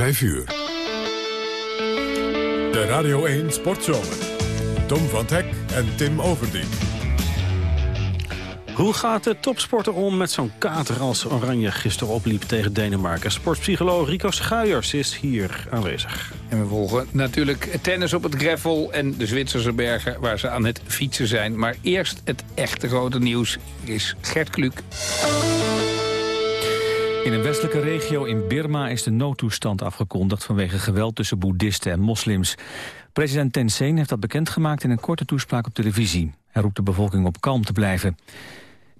5 uur. De Radio 1 Sportzomer. Tom van Hek en Tim Overdien. Hoe gaat de topsporter om met zo'n kater als Oranje gisteren opliep tegen Denemarken? Sportpsycholoog Rico Schuijers is hier aanwezig. En we volgen natuurlijk tennis op het Greffel en de Zwitserse bergen waar ze aan het fietsen zijn. Maar eerst het echte grote nieuws is Gert Kluk. In een westelijke regio in Birma is de noodtoestand afgekondigd vanwege geweld tussen boeddhisten en moslims. President Thein heeft dat bekendgemaakt in een korte toespraak op televisie. Hij roept de bevolking op kalm te blijven.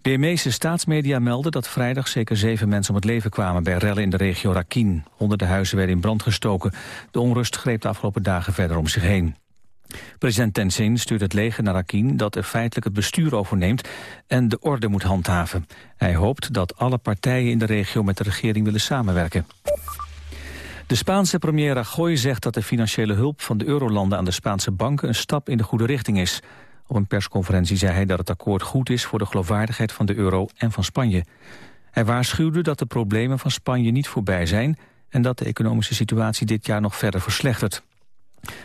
Burmeese staatsmedia melden dat vrijdag zeker zeven mensen om het leven kwamen bij rellen in de regio Rakhine. Honderden huizen werden in brand gestoken. De onrust greep de afgelopen dagen verder om zich heen. President Tenzin stuurt het leger naar Rakhine dat er feitelijk het bestuur overneemt en de orde moet handhaven. Hij hoopt dat alle partijen in de regio met de regering willen samenwerken. De Spaanse premier Rajoy zegt dat de financiële hulp van de eurolanden aan de Spaanse banken een stap in de goede richting is. Op een persconferentie zei hij dat het akkoord goed is voor de geloofwaardigheid van de euro en van Spanje. Hij waarschuwde dat de problemen van Spanje niet voorbij zijn en dat de economische situatie dit jaar nog verder verslechtert.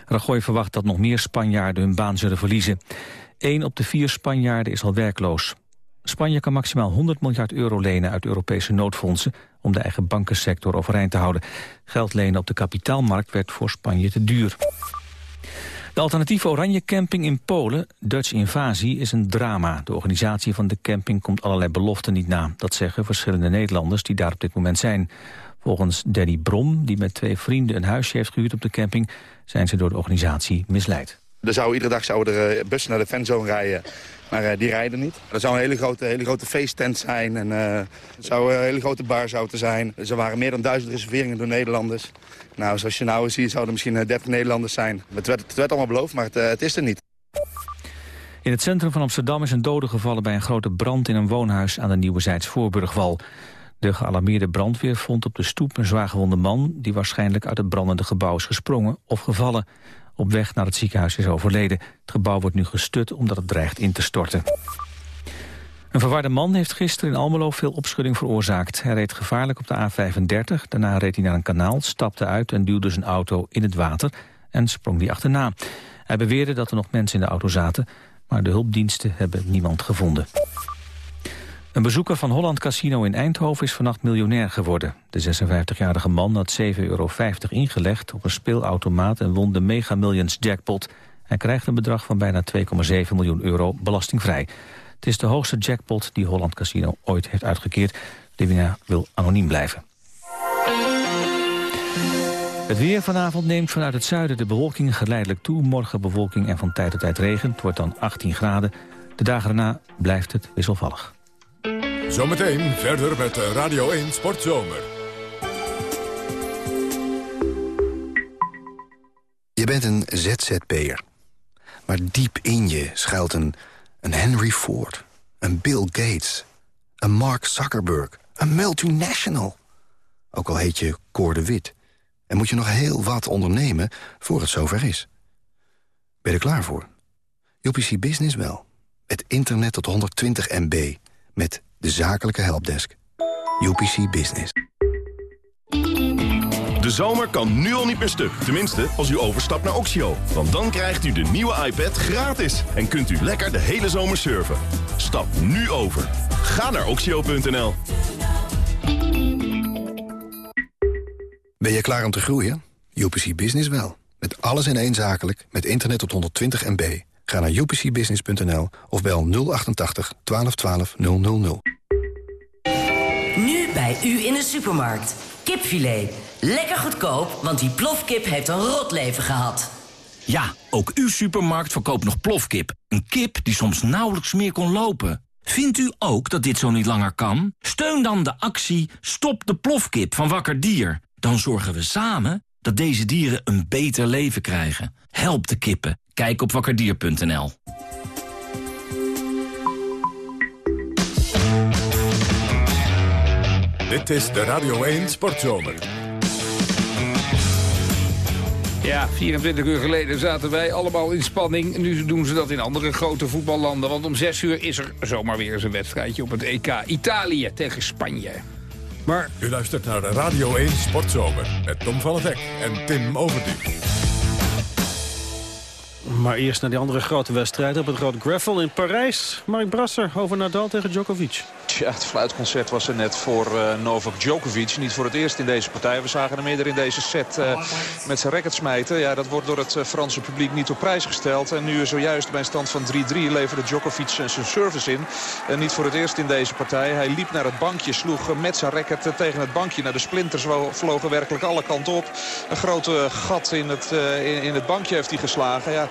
Rajoy verwacht dat nog meer Spanjaarden hun baan zullen verliezen. Eén op de vier Spanjaarden is al werkloos. Spanje kan maximaal 100 miljard euro lenen uit Europese noodfondsen... om de eigen bankensector overeind te houden. Geld lenen op de kapitaalmarkt werd voor Spanje te duur. De alternatieve Oranje Camping in Polen, Dutch Invasie, is een drama. De organisatie van de camping komt allerlei beloften niet na. Dat zeggen verschillende Nederlanders die daar op dit moment zijn. Volgens Danny Brom, die met twee vrienden een huisje heeft gehuurd op de camping... zijn ze door de organisatie misleid. Er zou, iedere dag zouden er eh, bussen naar de fanzone rijden, maar uh, die rijden niet. Er zou een hele grote, hele grote feesttent zijn en uh, er zou een hele grote bar zou te zijn. Er waren meer dan duizend reserveringen door Nederlanders. Nou, zoals je nou ziet, zouden er misschien 30 Nederlanders zijn. Het werd, het werd allemaal beloofd, maar het, het is er niet. In het centrum van Amsterdam is een dode gevallen bij een grote brand in een woonhuis aan de Nieuwezijds Voorburgwal. De gealarmeerde brandweer vond op de stoep een zwaargewonde man... die waarschijnlijk uit het brandende gebouw is gesprongen of gevallen. Op weg naar het ziekenhuis is overleden. Het gebouw wordt nu gestut omdat het dreigt in te storten. Een verwarde man heeft gisteren in Almelo veel opschudding veroorzaakt. Hij reed gevaarlijk op de A35, daarna reed hij naar een kanaal... stapte uit en duwde zijn auto in het water en sprong die achterna. Hij beweerde dat er nog mensen in de auto zaten... maar de hulpdiensten hebben niemand gevonden. Een bezoeker van Holland Casino in Eindhoven is vannacht miljonair geworden. De 56-jarige man had 7,50 euro ingelegd op een speelautomaat... en won de Mega Millions jackpot. Hij krijgt een bedrag van bijna 2,7 miljoen euro belastingvrij. Het is de hoogste jackpot die Holland Casino ooit heeft uitgekeerd. De winnaar wil anoniem blijven. Het weer vanavond neemt vanuit het zuiden de bewolking geleidelijk toe. Morgen bewolking en van tijd tot tijd regen. Het wordt dan 18 graden. De dagen erna blijft het wisselvallig. Zometeen verder met Radio 1 Sportzomer. Je bent een ZZP'er. Maar diep in je schuilt een, een Henry Ford, een Bill Gates... een Mark Zuckerberg, een multinational. Ook al heet je Cor de Wit. En moet je nog heel wat ondernemen voor het zover is. Ben je er klaar voor? UPC Business wel. Het internet tot 120 MB. Met de zakelijke helpdesk. UPC Business. De zomer kan nu al niet meer stuk. Tenminste, als u overstapt naar Oxio. Want dan krijgt u de nieuwe iPad gratis. En kunt u lekker de hele zomer surfen. Stap nu over. Ga naar oxio.nl. Ben je klaar om te groeien? UPC Business wel. Met alles in één zakelijk, met internet tot 120 MB. Ga naar upcbusiness.nl of bel 088 1212 000. Nu bij u in de supermarkt. Kipfilet. Lekker goedkoop, want die plofkip heeft een rot leven gehad. Ja, ook uw supermarkt verkoopt nog plofkip. Een kip die soms nauwelijks meer kon lopen. Vindt u ook dat dit zo niet langer kan? Steun dan de actie Stop de plofkip van Wakker Dier. Dan zorgen we samen dat deze dieren een beter leven krijgen. Help de kippen. Kijk op wakkerdier.nl. Dit is de Radio 1 Sportzomer. Ja, 24 uur geleden zaten wij allemaal in spanning. Nu doen ze dat in andere grote voetballanden. Want om 6 uur is er zomaar weer eens een wedstrijdje op het EK. Italië tegen Spanje. Maar... U luistert naar de Radio 1 Sportzomer met Tom van het Hek en Tim Overdijk. Maar eerst naar die andere grote wedstrijd op het Grote Gravel in Parijs. Mark Brasser over Nadal tegen Djokovic. Ja, het fluitconcert was er net voor uh, Novak Djokovic. Niet voor het eerst in deze partij. We zagen hem eerder in deze set uh, met zijn racket smijten. Ja, dat wordt door het uh, Franse publiek niet op prijs gesteld. En nu zojuist bij een stand van 3-3 leverde Djokovic zijn service in. En niet voor het eerst in deze partij. Hij liep naar het bankje, sloeg met zijn racket tegen het bankje. Naar de splinters vlogen werkelijk alle kanten op. Een grote gat in het, in het bankje heeft hij geslagen. Ja,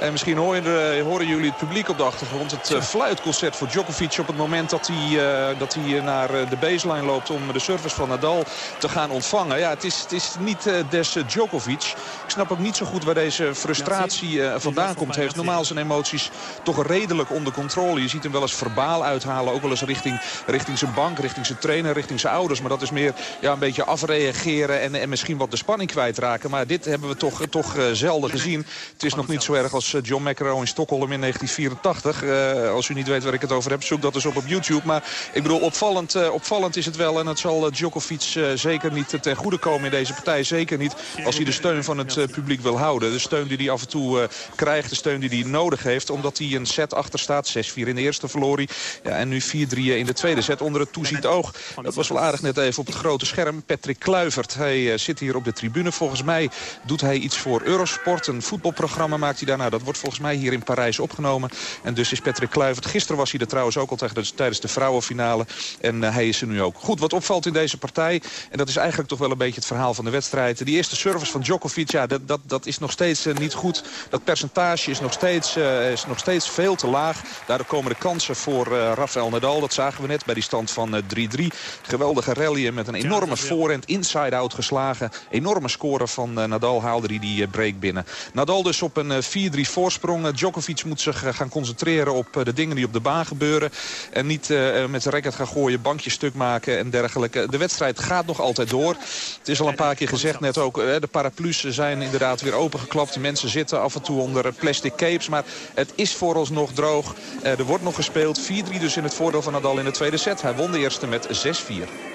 en misschien horen, horen, jullie het publiek op de achtergrond. Het uh, fluitconcert voor Djokovic op het moment dat hij, uh, dat hij naar de baseline loopt... om de service van Nadal te gaan ontvangen. Ja, het is, het is niet uh, des Djokovic. Ik snap ook niet zo goed waar deze frustratie vandaan komt. Hij heeft normaal zijn emoties toch redelijk onder controle. Je ziet hem wel eens verbaal uithalen. Ook wel eens richting, richting zijn bank, richting zijn trainer, richting zijn ouders. Maar dat is meer ja, een beetje afreageren en, en misschien wat de spanning kwijtraken. Maar dit hebben we toch, toch zelden gezien. Het is nog niet zo erg als John McEnroe in Stockholm in 1984. Uh, als u niet weet waar ik het over heb, zoek dat eens op op YouTube. Maar ik bedoel, opvallend, uh, opvallend is het wel. En het zal Djokovic zeker niet ten goede komen in deze partij. Zeker niet als hij de steun van het publiek wil houden. De steun die hij af en toe krijgt, de steun die hij nodig heeft. Omdat hij een set achter staat. 6-4 in de eerste verloor Ja, en nu 4-3 in de tweede set onder het toezicht oog. Dat was wel aardig net even op het grote scherm. Patrick Kluivert, hij zit hier op de tribune. Volgens mij doet hij iets voor Eurosport. Een voetbalprogramma maakt hij daarna. Dat wordt volgens mij hier in Parijs opgenomen. En dus is Patrick Kluivert. Gisteren was hij er trouwens ook al tijdens de vrouwenfinale. En uh, hij is er nu ook. Goed, wat opvalt in deze partij... en dat is eigenlijk toch wel een beetje het verhaal van de wedstrijd... die eerste service van Djokovic, ja, dat, dat, dat is nog steeds uh, niet goed. Dat percentage is nog steeds, uh, is nog steeds veel te laag. Daardoor komen de kansen voor Rafael Nadal. Dat zagen we net bij die stand van 3-3. Geweldige rally met een enorme voorhand inside-out geslagen. Enorme score van Nadal haalde hij die break binnen. Nadal dus op een 4-3 voorsprong. Djokovic moet zich gaan concentreren op de dingen die op de baan gebeuren. En niet uh, met zijn racket gaan gooien, bankjes stuk maken en dergelijke. De wedstrijd gaat nog altijd door. Het is al een paar keer gezegd net ook. de paraplu's zijn inderdaad weer opengeklapt. De mensen zitten af en toe onder plastic capes. Maar het is vooralsnog droog. Er wordt nog gespeeld. 4-3 dus in het voordeel van Nadal in de tweede set. Hij won de eerste met 6-4.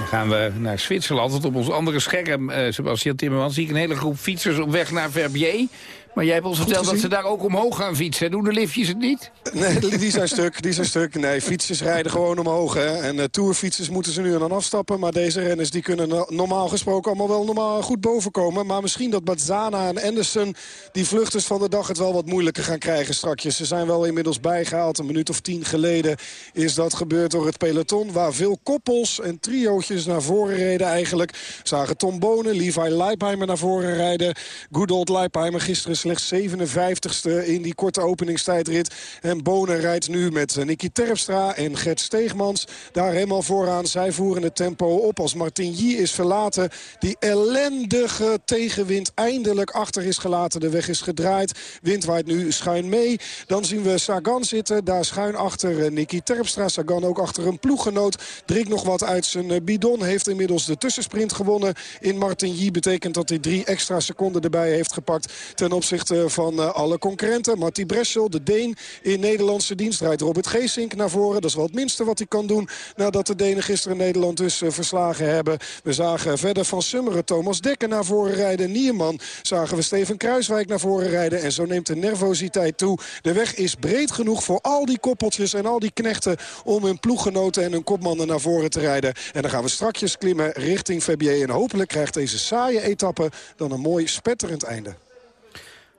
Dan gaan we naar Zwitserland. Op ons andere scherm, uh, Sebastian Timmermans, zie ik een hele groep fietsers op weg naar Verbier. Maar jij hebt ons verteld dat ze daar ook omhoog gaan fietsen. Doen de liftjes het niet? Nee, die zijn stuk. Die zijn stuk. Nee, fietsers rijden gewoon omhoog. Hè. En uh, tourfietsers moeten ze nu dan afstappen. Maar deze renners die kunnen normaal gesproken allemaal wel normaal goed bovenkomen. Maar misschien dat Bazzana en Anderson, die vluchters van de dag, het wel wat moeilijker gaan krijgen strakjes. Ze zijn wel inmiddels bijgehaald. Een minuut of tien geleden is dat gebeurd door het peloton. Waar veel koppels en triootjes naar voren reden eigenlijk. Zagen Tom Bonen, Levi Leipheimer naar voren rijden. Good old Leipheimer gisteren slechts 57ste in die korte openingstijdrit. En Bonen rijdt nu met Nicky Terpstra en Gert Steegmans. Daar helemaal vooraan. Zij voeren het tempo op als Martigny is verlaten. Die ellendige tegenwind eindelijk achter is gelaten. De weg is gedraaid. Wind waait nu schuin mee. Dan zien we Sagan zitten. Daar schuin achter eh, Nicky Terpstra. Sagan ook achter een ploeggenoot. Drinkt nog wat uit zijn eh, bidon. Heeft inmiddels de tussensprint gewonnen in Martigny. Betekent dat hij drie extra seconden erbij heeft gepakt ten opzichte van uh, alle concurrenten. Marty Bressel, de Deen in Nederlandse dienst. Rijdt Robert Geesink naar voren. Dat is wel het minste wat hij kan doen. Nadat de Denen gisteren Nederland dus uh, verslagen hebben. We zagen verder van Summeren Thomas Dekker naar voren rijden. Nierman zagen we Steven Kruiswijk naar voren rijden. En zo neemt de nervositeit toe. De weg is breed genoeg voor al die koppeltjes en al die knechten... om hun ploeggenoten en hun kopmannen naar voren te rijden. En dan gaan we strakjes klimmen richting Verbier. En hopelijk krijgt deze saaie etappe dan een mooi spetterend einde.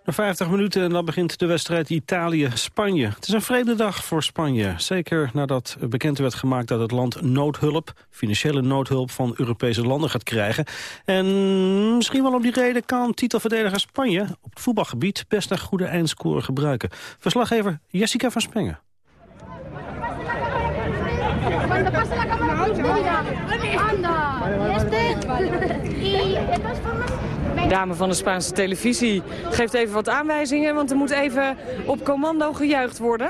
Na 50 minuten en dan begint de wedstrijd Italië-Spanje. Het is een vreemde dag voor Spanje. Zeker nadat bekend werd gemaakt dat het land noodhulp... financiële noodhulp van Europese landen gaat krijgen. En misschien wel om die reden kan titelverdediger Spanje... op het voetbalgebied best een goede eindscore gebruiken. Verslaggever Jessica van Spengen. Dame van de Spaanse televisie geeft even wat aanwijzingen, want er moet even op commando gejuicht worden.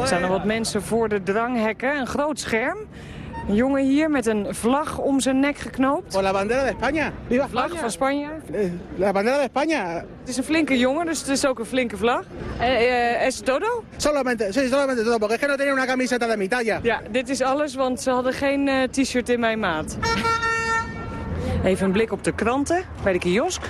Er staan nog wat mensen voor de dranghekken, een groot scherm. Een jongen hier met een vlag om zijn nek geknoopt. La bandera de España. Viva Vlag van Spanje. Eh, La bandera de España. Het is een flinke jongen, dus het is ook een flinke vlag. Eh, eh, es todo? Solamente, sí, solamente todo, porque es que no tiene una camiseta de mi talla. Ja, dit is alles, want ze hadden geen eh, t-shirt in mijn maat. Even een blik op de kranten bij de kiosk.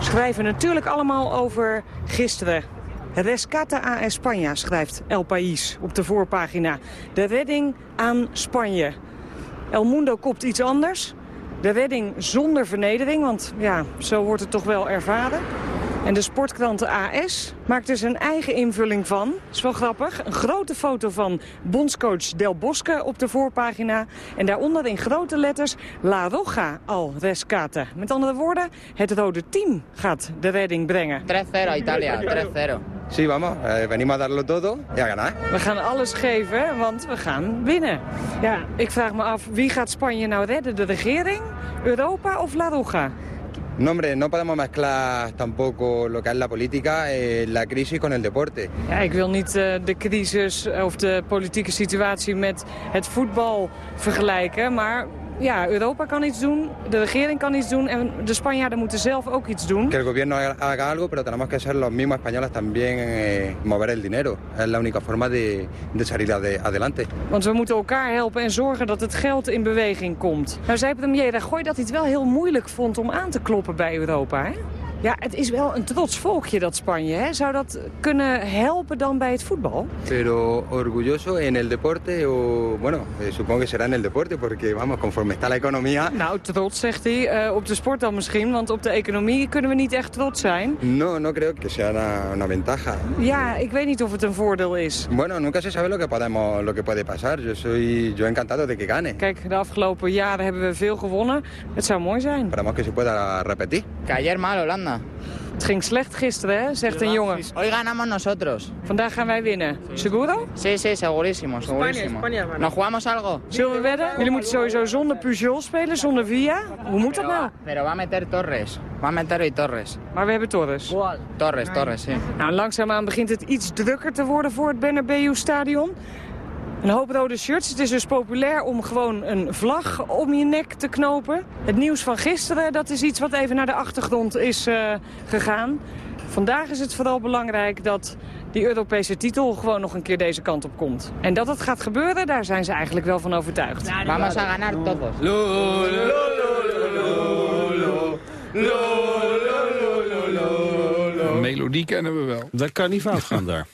Schrijven natuurlijk allemaal over gisteren. Rescata a España, schrijft El País op de voorpagina. De redding aan Spanje. El Mundo kopt iets anders. De redding zonder vernedering, want ja, zo wordt het toch wel ervaren. En de sportkrant AS maakt er zijn eigen invulling van. is wel grappig. Een grote foto van bondscoach Del Bosque op de voorpagina. En daaronder in grote letters La Roja al rescate. Met andere woorden, het rode team gaat de redding brengen. 3-0 Italia, 3-0. Sí, vamos, eh, venimos a darlo todo y a ganar. We gaan alles geven, want we gaan winnen. Ja, ik vraag me af, wie gaat Spanje nou redden? De regering, Europa of La Roja? No, hombre, no podemos mezclar tampoco lo que es la política, eh, la crisis con el deporte. Ja, ik wil niet eh, de crisis of de politieke situatie met het voetbal vergelijken. Maar ja, Europa kan iets doen, de regering kan iets doen en de Spanjaarden moeten zelf ook iets doen. Que el gobierno haga algo, pero tenemos que ser los mismos españoles también eh, mover el dinero. Es la única forma de, de salir ade- adelante. Want we moeten elkaar helpen en zorgen dat het geld in beweging komt. Nou zei premier Rajoy dat hij het wel heel moeilijk vond om aan te kloppen bij Europa. Hè? Ja, het is wel een trots volkje dat Spanje. Hè? Zou dat kunnen helpen dan bij het voetbal? Pero orgulloso en el deporte o, bueno, eh, supongo que será en el deporte porque, vamos, conforme está la economía... Nou, trots zegt hij. Eh, op de sport dan misschien, want op de economie kunnen we niet echt trots zijn. No, no creo que sea una, una ventaja. Ja, ik weet niet of het een voordeel is. Bueno, nunca se sabe lo que podemos, lo que puede pasar. Yo soy, yo encantado de que gane. Kijk, de afgelopen jaren hebben we veel gewonnen. Het zou mooi zijn. Esperamos que se pueda repetir. Que ayer mal Holanda. Het ging slecht gisteren, hè, zegt een jongen. Hoy ganamos nosotros. Vandaag gaan wij winnen. Seguro? Sí, sí, segurísimo, segurísimo. ¿Nos jugamos algo? Zullen we wedden? Jullie moeten sowieso zonder Pujol spelen, zonder Villa. Hoe moet dat nou? va, pero va a meter Torres. Va a meter Torres. Maar we hebben Torres. Torres, Torres, sí. Nou, langzaamaan begint het iets drukker te worden voor het Bernabeu-stadion. Een hoop rode shirts. Het is dus populair om gewoon een vlag om je nek te knopen. Het nieuws van gisteren, dat is iets wat even naar de achtergrond is eh, gegaan. Vandaag is het vooral belangrijk dat die Europese titel gewoon nog een keer deze kant op komt. En dat het gaat gebeuren, daar zijn ze eigenlijk wel van overtuigd. Vamos a ganar todos. Een melodie kennen we wel. Dat kan niet fout gaan daar.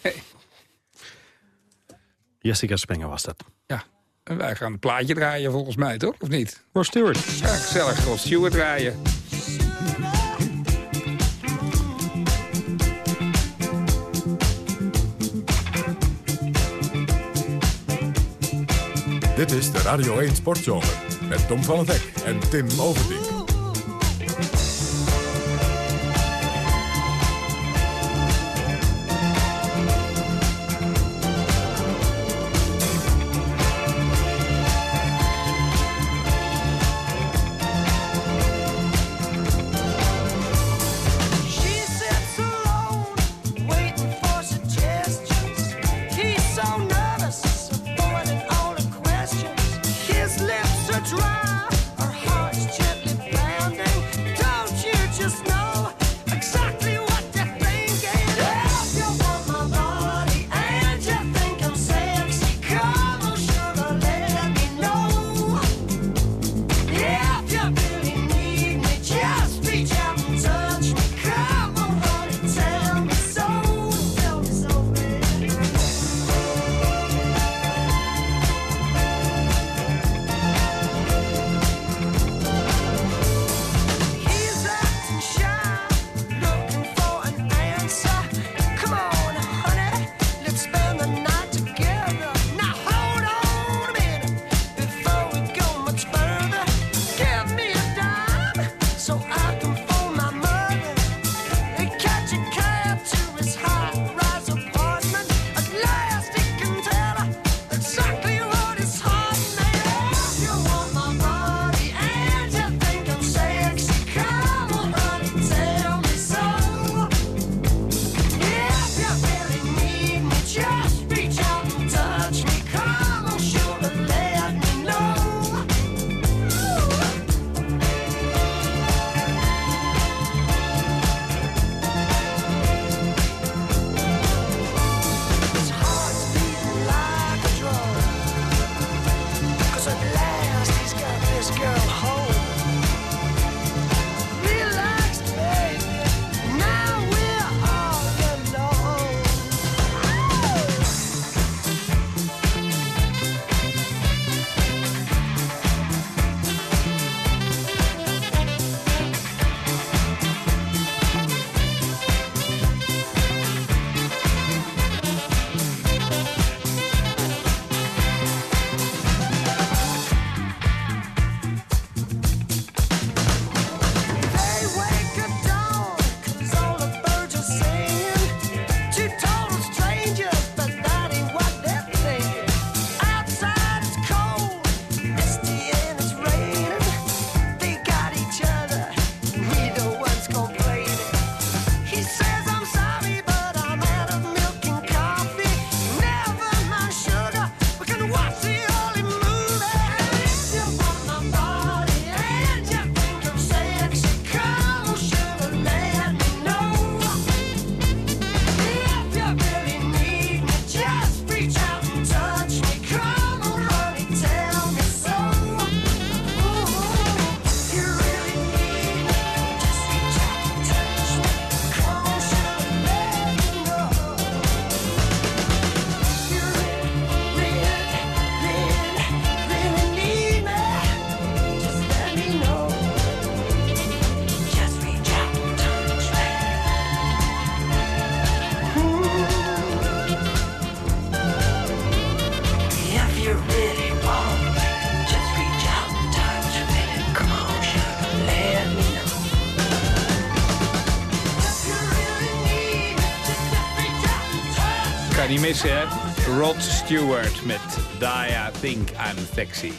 Jessica Spenger was dat. Ja, en wij gaan een plaatje draaien volgens mij, toch? Of niet? Ross Stewart. Ja, gezellig. Rod Stewart draaien. Dit is de Radio 1 Sportzomer met Tom van het Hek en Tim Overdijk. Missen, hè? Rod Stewart met I Think I'm Sexy.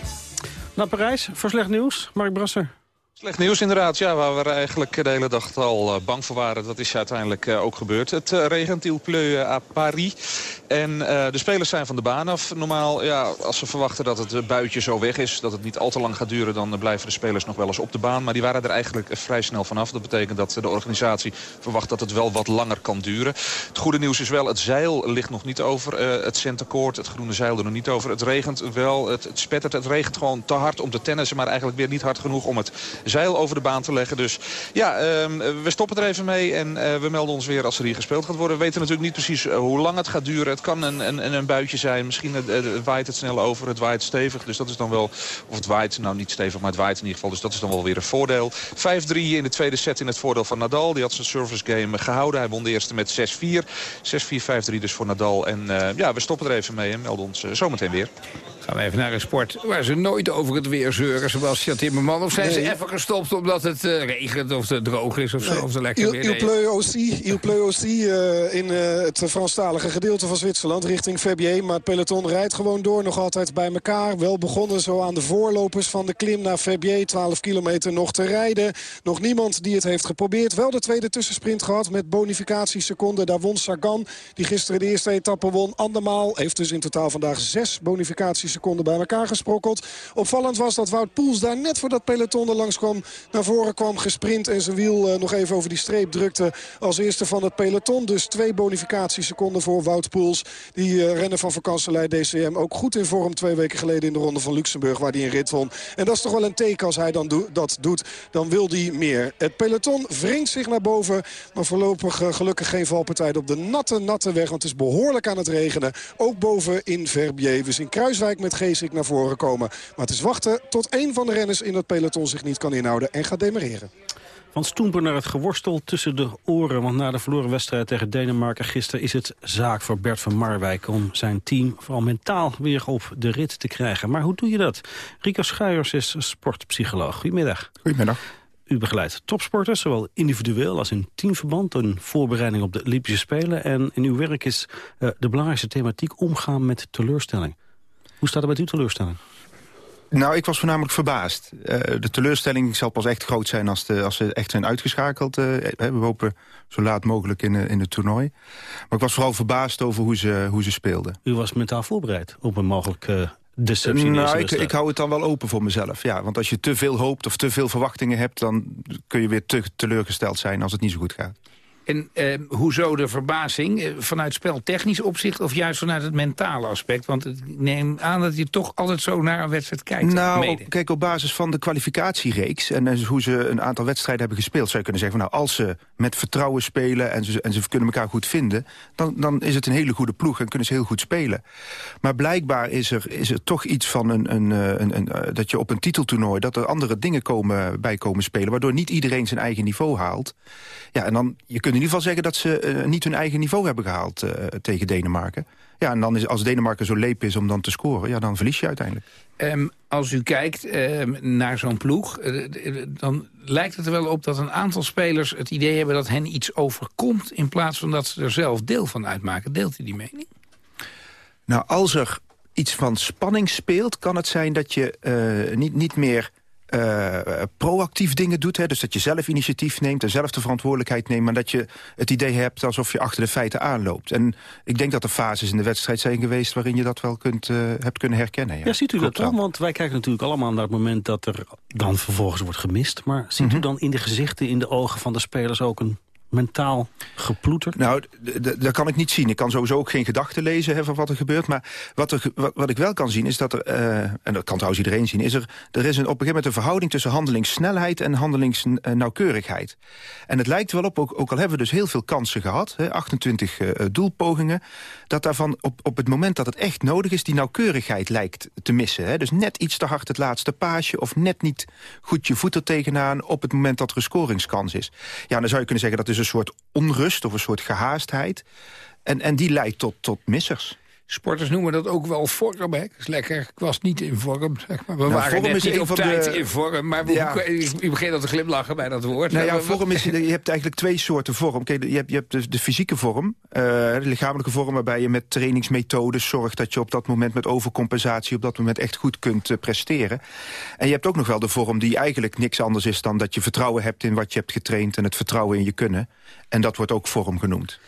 Naar Parijs, voor slecht nieuws. Mark Brasser. Slecht nieuws inderdaad, ja, waar we eigenlijk de hele dag al eh, bang voor waren. Dat is uiteindelijk eh, ook gebeurd. Het eh, regent, il pleut à Paris. En de spelers zijn van de baan af. Normaal, ja, als ze verwachten dat het buitje zo weg is... dat het niet al te lang gaat duren, dan blijven de spelers nog wel eens op de baan. Maar die waren er eigenlijk vrij snel vanaf. Dat betekent dat de organisatie verwacht dat het wel wat langer kan duren. Het goede nieuws is wel, het zeil ligt nog niet over. eh, het centercourt, het groene zeil er nog niet over. Het regent wel, het, het spettert. Het regent gewoon te hard om te tennissen... maar eigenlijk weer niet hard genoeg om het zeil over de baan te leggen. Dus ja, ehm, we stoppen er even mee en eh, we melden ons weer als er hier gespeeld gaat worden. We weten natuurlijk niet precies eh, hoe lang het gaat duren. Het kan een, een, een buitje zijn. Misschien eh, waait het snel over, het waait stevig. Dus dat is dan wel, of het waait, nou niet stevig, maar het waait in ieder geval. Dus dat is dan wel weer een voordeel. 5-3 in de tweede set in het voordeel van Nadal. Die had zijn service game gehouden. Hij won de eerste met 6-4. 6-4, 5-3 dus voor Nadal. En eh, ja, we stoppen er even mee en melden ons eh, zometeen weer. Gaan we even naar een sport waar ze nooit over het weer zeuren, Sebastian Timmerman. Of zijn ze even gestopt omdat het eh, regent of het droog is of zo? Of ze lekker Il, weer Il. Pleu aussi, Il Pleu aussi eh, in eh, het Franstalige gedeelte van Zwitserland richting Verbier. Maar het peloton rijdt gewoon door, nog altijd bij elkaar. Wel begonnen zo aan de voorlopers van de klim naar Verbier. 12 kilometer nog te rijden. Nog niemand die het heeft geprobeerd. Wel de tweede tussensprint gehad met bonificatieseconden. Daar won Sagan, die gisteren de eerste etappe won. Andermaal heeft dus in totaal vandaag zes bonificatieseconden bij elkaar gesprokkeld. Opvallend was dat Wout Poels daar net voordat peloton er langs kwam... naar voren kwam gesprint en zijn wiel eh, nog even over die streep drukte... als eerste van het peloton. Dus twee bonificatieseconden voor Wout Poels. Die eh, renner van vakantselij DCM ook goed in vorm twee weken geleden... in de Ronde van Luxemburg waar hij een rit won. En dat is toch wel een teken als hij dan dat doet. Dan wil hij meer. Het peloton wringt zich naar boven. Maar voorlopig eh, gelukkig geen valpartij op de natte, natte weg. Want het is behoorlijk aan het regenen. Ook boven in Verbier. Zien Kruiswijk met Geesik naar voren komen. Maar het is wachten tot één van de renners in het peloton zich niet kan inhouden en gaat demereren. Van Stoemper naar het geworstel tussen de oren. Want na de verloren wedstrijd tegen Denemarken gisteren... is het zaak voor Bert van Marwijk om zijn team vooral mentaal weer op de rit te krijgen. Maar hoe doe je dat? Rico Schuijers is sportpsycholoog. Goedemiddag. Goedemiddag. U begeleidt topsporters, zowel individueel als in teamverband... een voorbereiding op de Olympische Spelen. En in uw werk is eh, de belangrijkste thematiek omgaan met teleurstelling. Hoe staat het met uw teleurstelling? Nou, ik was voornamelijk verbaasd. Eh, de teleurstelling zal pas echt groot zijn als, de, als ze echt zijn uitgeschakeld. eh, hè, we hopen zo laat mogelijk in, eh, in het toernooi. Maar ik was vooral verbaasd over hoe ze, hoe ze speelden. U was mentaal voorbereid op een mogelijke deceptie eerste Nou, ik, ik hou het dan wel open voor mezelf. Ja, want als je te veel hoopt of te veel verwachtingen hebt... dan kun je weer te teleurgesteld zijn als het niet zo goed gaat. En eh, hoezo de verbazing? Eh, vanuit speltechnisch opzicht of juist vanuit het mentale aspect? Want ik neem aan dat je toch altijd zo naar een wedstrijd kijkt. Nou, op- kijk, op basis van de kwalificatiereeks... en hoe ze een aantal wedstrijden hebben gespeeld... zou je kunnen zeggen, van, nou, als ze met vertrouwen spelen... en ze, en ze kunnen elkaar goed vinden... Dan, dan is het een hele goede ploeg en kunnen ze heel goed spelen. Maar blijkbaar is er, is er toch iets van een, een, eh, een, een, eh, dat je op een titeltoernooi... dat er andere dingen komen, bij komen spelen... waardoor niet iedereen zijn eigen niveau haalt. Ja, en dan, je kunt in ieder geval zeggen dat ze eh, niet hun eigen niveau hebben gehaald... eh, tegen Denemarken. Ja, en dan is, als Denemarken zo leep is om dan te scoren... ja, dan verlies je uiteindelijk. Ehm, als u kijkt ehm, naar zo'n ploeg, eh, dan lijkt het er wel op dat een aantal spelers het idee hebben dat hen iets overkomt... in plaats van dat ze er zelf deel van uitmaken. Deelt u die mening? Nou, als er iets van spanning speelt... kan het zijn dat je niet, niet meer eh, proactief dingen doet. Hè? Dus dat je zelf initiatief neemt en zelf de verantwoordelijkheid neemt... maar dat je het idee hebt alsof je achter de feiten aanloopt. En ik denk dat er fases in de wedstrijd zijn geweest... waarin je dat wel kunt, eh, hebt kunnen herkennen. Ja, Ja, ziet u Klopt dat dan? wel. Want wij kijken natuurlijk allemaal naar het moment dat er dan vervolgens wordt gemist. Maar ziet Mhm. u dan in de gezichten, in de ogen van de spelers ook een mentaal geploeter? Nou, dat kan ik niet zien. Ik kan sowieso ook geen gedachten lezen hè, van wat er gebeurt. Maar wat, er, wat, ik wel kan zien is dat er... eh, en dat kan trouwens iedereen zien... is er, er is een, op een gegeven moment een verhouding tussen handelingssnelheid... en handelingsnauwkeurigheid. En het lijkt wel op, ook, ook al hebben we dus heel veel kansen gehad... Hè, 28 eh, doelpogingen... dat daarvan op, op het moment dat het echt nodig is... die nauwkeurigheid lijkt te missen. Hè. Dus net iets te hard het laatste paasje... of net niet goed je voet er tegenaan... op het moment dat er een scoringskans is. Ja, dan zou je kunnen zeggen dat is een soort onrust... of een soort gehaastheid. En, en die leidt tot, tot missers. Sporters noemen dat ook wel vorm, hè? Dat is lekker. Ik was niet in vorm, zeg maar. We Nou, waren vorm net is niet op tijd de- in vorm. Maar we, Ja. u begint al te glimlachen bij dat woord. Nou ja, vorm is, je hebt eigenlijk twee soorten vorm. Kijk, je hebt, je hebt dus de fysieke vorm, eh, de lichamelijke vorm... waarbij je met trainingsmethodes zorgt dat je op dat moment met overcompensatie... op dat moment echt goed kunt eh, presteren. En je hebt ook nog wel de vorm die eigenlijk niks anders is... dan dat je vertrouwen hebt in wat je hebt getraind... en het vertrouwen in je kunnen. En dat wordt ook vorm genoemd.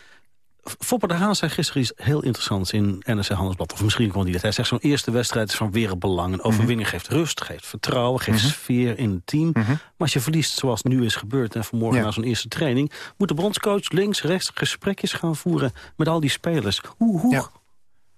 Fopper de Haan zei gisteren iets heel interessants in NRC Handelsblad. Of misschien gewoon niet. Hij zegt zo'n eerste wedstrijd is van wereldbelang. Een overwinning geeft rust, geeft vertrouwen, geeft Mhm. sfeer in het team. Maar als je verliest zoals nu is gebeurd... en vanmorgen Ja. na zo'n eerste training... moet de bondscoach links, rechts gesprekjes gaan voeren met al die spelers. Hoe, hoe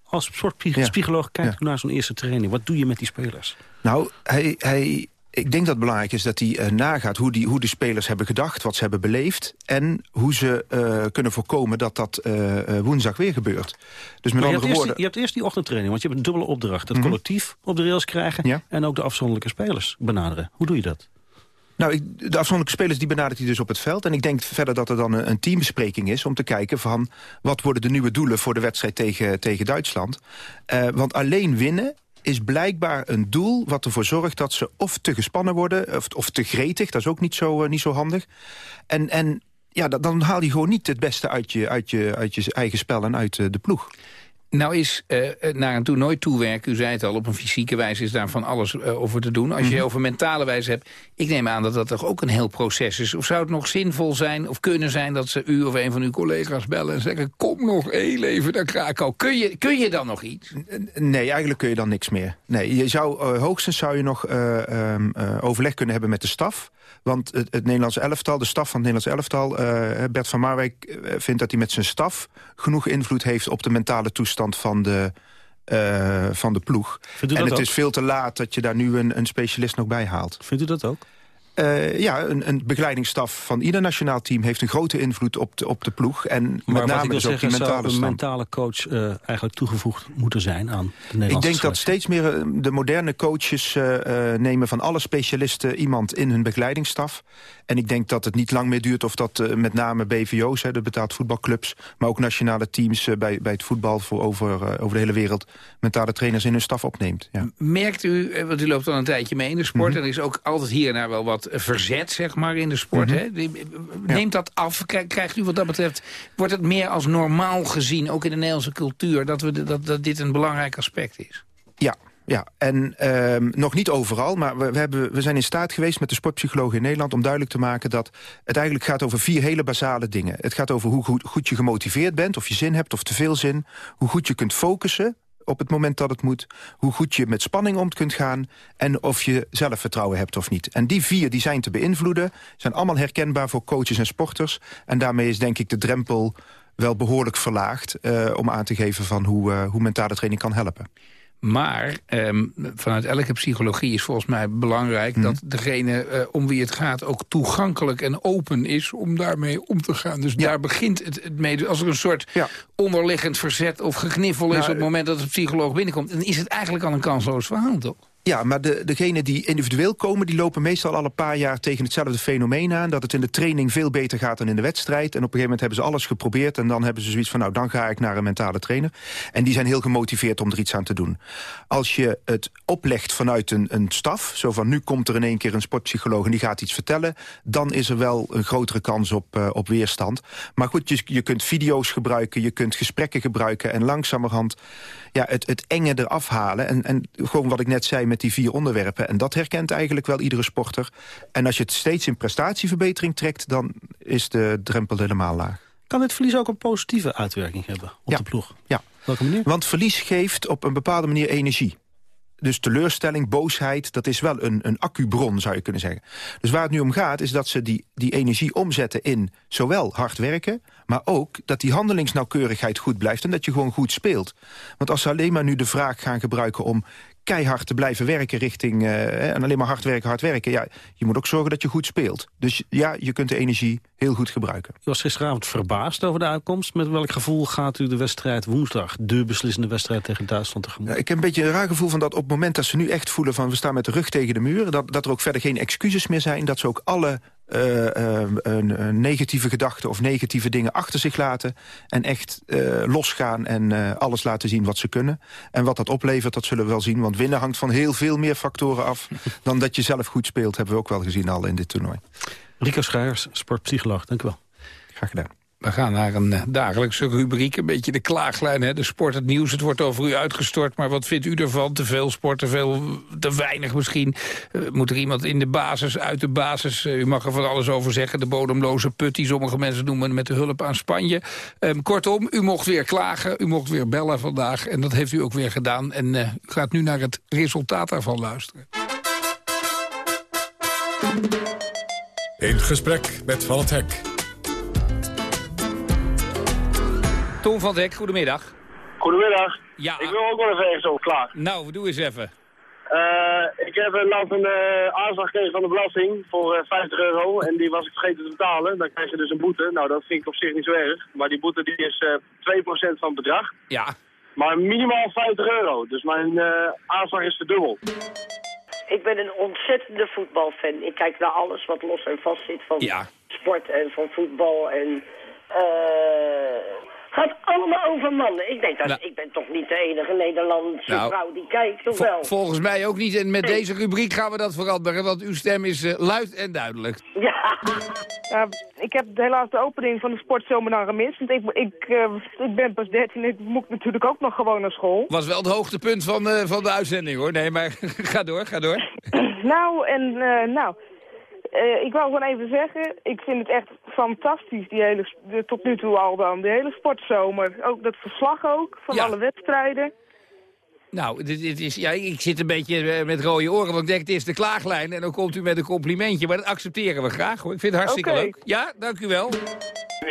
als sportpsycholoog kijkt Ja. u naar zo'n eerste training? Wat doe je met die spelers? Nou, hij, hij, ik denk dat het belangrijk is dat hij eh, nagaat hoe, die, hoe de spelers hebben gedacht, wat ze hebben beleefd... en hoe ze eh, kunnen voorkomen dat dat eh, woensdag weer gebeurt. Dus met je, hebt andere woorden... die- je hebt eerst die ochtendtraining, want je hebt een dubbele opdracht. Het Mhm. collectief op de rails krijgen Ja. en ook de afzonderlijke spelers benaderen. Hoe doe je dat? Nou, ik, de afzonderlijke spelers die benadert hij dus op het veld. En ik denk verder dat er dan een, een teambespreking is... om te kijken van wat worden de nieuwe doelen voor de wedstrijd tegen, tegen Duitsland. Eh, want alleen winnen is blijkbaar een doel wat ervoor zorgt dat ze of te gespannen worden... of, of te gretig, dat is ook niet zo, eh, niet zo handig. En, en ja, dan- haal je gewoon niet het beste uit je, uit je, uit je eigen spel en uit eh, de ploeg. Nou is eh, naar een toernooi toewerken, u zei het al, op een fysieke wijze is daar van alles eh, over te doen. Als je Mhm. over mentale wijze hebt, ik neem aan dat dat toch ook een heel proces is. Of zou het nog zinvol zijn of kunnen zijn dat ze u of een van uw collega's bellen en zeggen, kom nog heel even naar Krakau. Kun je, kun je dan nog iets? Nee, eigenlijk kun je dan niks meer. Nee, je zou, hoogstens zou je nog eh, ehm, eh, overleg kunnen hebben met de staf. Want het, het Nederlandse elftal, de staf van het Nederlandse elftal... eh, Bert van Marwijk eh, vindt dat hij met zijn staf genoeg invloed heeft... op de mentale toestand van de, eh, van de ploeg. En het ook? is veel te laat dat je daar nu een, een specialist nog bij haalt. Vindt u dat ook? Eh, ja, een, een begeleidingsstaf van ieder nationaal team... heeft een grote invloed op de, op de ploeg. En met Maar name dus ook die zeggen, zou mentale een mentale coach eh, eigenlijk toegevoegd moeten zijn aan de Nederlandse Ik denk dat steeds meer eh, de moderne coaches eh, eh, nemen van alle specialisten iemand in hun begeleidingsstaf. En ik denk dat het niet lang meer duurt of dat met name BVO's, hè, de betaald voetbalclubs, maar ook nationale teams bij, bij het voetbal voor over, over de hele wereld mentale trainers in hun staf opneemt. Ja. Merkt u, want u loopt al een tijdje mee in de sport... Mhm. en er is ook altijd hier en daar wel wat verzet, zeg maar, in de sport. Mhm. hè? Neemt dat af? Krij- Krijgt u wat dat betreft... wordt het meer als normaal gezien, ook in de Nederlandse cultuur... dat, we de- dat, dat dit een belangrijk aspect is? Ja, ja. en ehm, nog niet overal, maar we, we, hebben, we zijn in staat geweest met de sportpsychologen in Nederland... om duidelijk te maken dat het eigenlijk gaat over vier hele basale dingen. Het gaat over hoe goed, goed je gemotiveerd bent, of je zin hebt of te veel zin. Hoe goed je kunt focussen op het moment dat het moet. Hoe goed je met spanning om kunt gaan. En of je zelfvertrouwen hebt of niet. En die vier die zijn te beïnvloeden. Zijn allemaal herkenbaar voor coaches en sporters. En daarmee is denk ik de drempel wel behoorlijk verlaagd... eh, om aan te geven van hoe, eh, hoe mentale training kan helpen. Maar ehm, vanuit elke psychologie is volgens mij belangrijk... Mhm. dat degene eh, om wie het gaat ook toegankelijk en open is... om daarmee om te gaan. Dus daar begint het, het mee. Dus als er een soort onderliggend verzet of gekniffel is... Nou, op het moment dat de psycholoog binnenkomt... dan is het eigenlijk al een kansloos verhaal, toch? Ja, maar de, degenen die individueel komen... die lopen meestal al een paar jaar tegen hetzelfde fenomeen aan... dat het in de training veel beter gaat dan in de wedstrijd. En op een gegeven moment hebben ze alles geprobeerd... en dan hebben ze zoiets van, nou, dan ga ik naar een mentale trainer. En die zijn heel gemotiveerd om er iets aan te doen. Als je het oplegt vanuit een, een staf... zo van, nu komt er in één keer een sportpsycholoog... en die gaat iets vertellen... dan is er wel een grotere kans op, eh, op weerstand. Maar goed, je, je kunt video's gebruiken... je kunt gesprekken gebruiken en langzamerhand... Ja, het, het enge eraf halen. En, en gewoon wat ik net zei met die vier onderwerpen. En dat herkent eigenlijk wel iedere sporter. En als je het steeds in prestatieverbetering trekt... dan is de drempel helemaal laag. Kan dit verlies ook een positieve uitwerking hebben op de ploeg? Ja. Welke manier? Want verlies geeft op een bepaalde manier energie. Dus teleurstelling, boosheid, dat is wel een, een accubron, zou je kunnen zeggen. Dus waar het nu om gaat, is dat ze die, die energie omzetten in zowel hard werken... maar ook dat die handelingsnauwkeurigheid goed blijft en dat je gewoon goed speelt. Want als ze alleen maar nu de vraag gaan gebruiken om keihard te blijven werken richting... eh, en alleen maar hard werken, hard werken... ja, je moet ook zorgen dat je goed speelt. Dus ja, je kunt de energie heel goed gebruiken. U was gisteravond verbaasd over de uitkomst. Met welk gevoel gaat u de wedstrijd woensdag... de beslissende wedstrijd tegen Duitsland tegemoet? Ja, ik heb een beetje een raar gevoel van dat op het moment dat ze nu echt voelen... van we staan met de rug tegen de muur... dat, dat er ook verder geen excuses meer zijn... dat ze ook alle een, een negatieve gedachten of negatieve dingen achter zich laten... en echt eh, losgaan en eh, alles laten zien wat ze kunnen. En wat dat oplevert, dat zullen we wel zien. Want winnen hangt van heel veel meer factoren af... dan dat je zelf goed speelt, hebben we ook wel gezien al in dit toernooi. Rico Schuijers, sportpsycholoog, dank u wel. Graag gedaan. We gaan naar een eh, dagelijkse rubriek, een beetje de klaaglijn. Hè? De sport, het nieuws, het wordt over u uitgestort. Maar wat vindt u ervan? Te veel sport, te, veel, te weinig misschien? Eh, moet er iemand in de basis, uit de basis? Eh, u mag er van alles over zeggen. De bodemloze put die sommige mensen noemen met de hulp aan Spanje. Ehm, kortom, u mocht weer klagen, u mocht weer bellen vandaag. En dat heeft u ook weer gedaan. En u gaat nu naar het resultaat daarvan luisteren. In gesprek met Van het Hek. Tom van Dek, goedemiddag. Goedemiddag. Ja. Ik wil ook wel even ergens over klagen. Nou, doe eens even. Eh, ik heb een laatst een eh, aanslag gekregen van de belasting voor eh, 50 euro. En die was ik vergeten te betalen. Dan krijg je dus een boete. Nou, dat vind ik op zich niet zo erg. Maar die boete die is eh 2% van het bedrag. Ja. Maar minimaal 50 euro. Dus mijn eh, aanslag is verdubbeld. Ik ben een ontzettende voetbalfan. Ik kijk naar alles wat los en vast zit van Ja. sport en van voetbal. En eh gaat allemaal over mannen. Ik denk dat Nou. ik ben toch niet de enige Nederlandse Nou. vrouw die kijkt, of wel? volgens mij ook niet. En met Nee. deze rubriek gaan we dat veranderen. Want uw stem is eh, luid en duidelijk. Ja. Ja, ik heb helaas de opening van de sportzomer dan gemist. Want ik, ik, eh, ik ben pas 13 en ik moet natuurlijk ook nog gewoon naar school. Was wel het hoogtepunt van, eh, van de uitzending hoor. Nee, maar ga door, ga door. nou, en eh, nou, eh, ik wou gewoon even zeggen, ik vind het echt fantastisch, die hele, de, tot nu toe al dan, de hele sportzomer. Ook dat verslag ook, van Ja. alle wedstrijden. Nou, dit, dit is, ja, ik zit een beetje eh, met rode oren, want ik denk het is de klaaglijn. En dan komt u met een complimentje, maar dat accepteren we graag hoor. Ik vind het hartstikke leuk. Ja, dank u wel.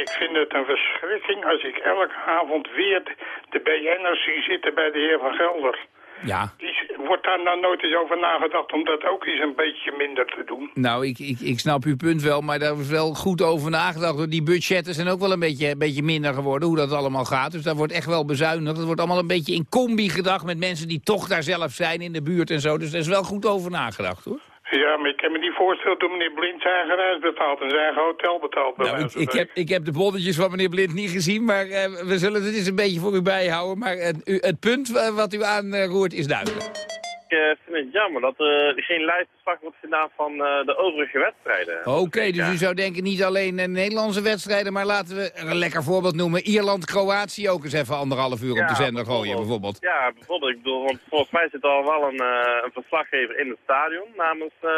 Ik vind het een verschrikking als ik elke avond weer de BN'ers zie zitten bij de heer Van Gelder. Ja. Wordt daar nou nooit eens over nagedacht om dat ook eens een beetje minder te doen? Nou, ik, ik, ik snap uw punt wel, maar daar is wel goed over nagedacht. Die budgetten zijn ook wel een beetje, een beetje minder geworden, hoe dat allemaal gaat. Dus daar wordt echt wel bezuinigd. Het wordt allemaal een beetje in combi gedacht met mensen die toch daar zelf zijn in de buurt en zo. Dus daar is wel goed over nagedacht, hoor. Ja, maar ik kan me niet voorstellen toen meneer Blind zijn eigen reis betaalt en zijn eigen hotel betaalt. bij Nou, ik, heb, ik heb de bonnetjes van meneer Blind niet gezien, maar eh, we zullen het eens een beetje voor u bijhouden. Maar u- het punt eh, wat u aanroert is duidelijk. Ik eh, vind het jammer dat er geen lijstverslag wordt gedaan van eh, de overige wedstrijden. Oké, dus u zou denken niet alleen eh, Nederlandse wedstrijden, maar laten we een lekker voorbeeld noemen. Ierland-Kroatië ook eens even anderhalf uur op de zender gooien bijvoorbeeld. Ja, bijvoorbeeld. Ik bedoel, want volgens mij zit al wel een, een verslaggever in het stadion namens eh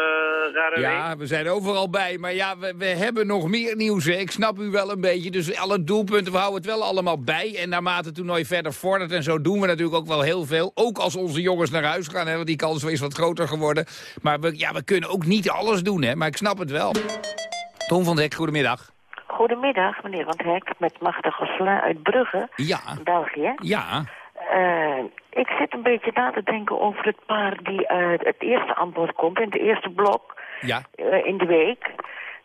Radio 1. Ja, we zijn overal bij. Maar ja, we, we hebben nog meer nieuws. Hè. Ik snap u wel een beetje. Dus alle doelpunten, we houden het wel allemaal bij. En naarmate het toernooi verder vordert en zo doen we natuurlijk ook wel heel veel. Ook als onze jongens naar huis gaan, die kans is wat groter geworden. Maar we, ja, we kunnen ook niet alles doen, hè. Maar ik snap het wel. Tom van Dek, goedemiddag. Goedemiddag, meneer Van Hek, met Magda Gosselin uit Brugge, Ja. België. Ja. Eh, ik zit een beetje na te denken over het paar die eh, het eerste bod komt, in het eerste blok Ja. eh, in de week.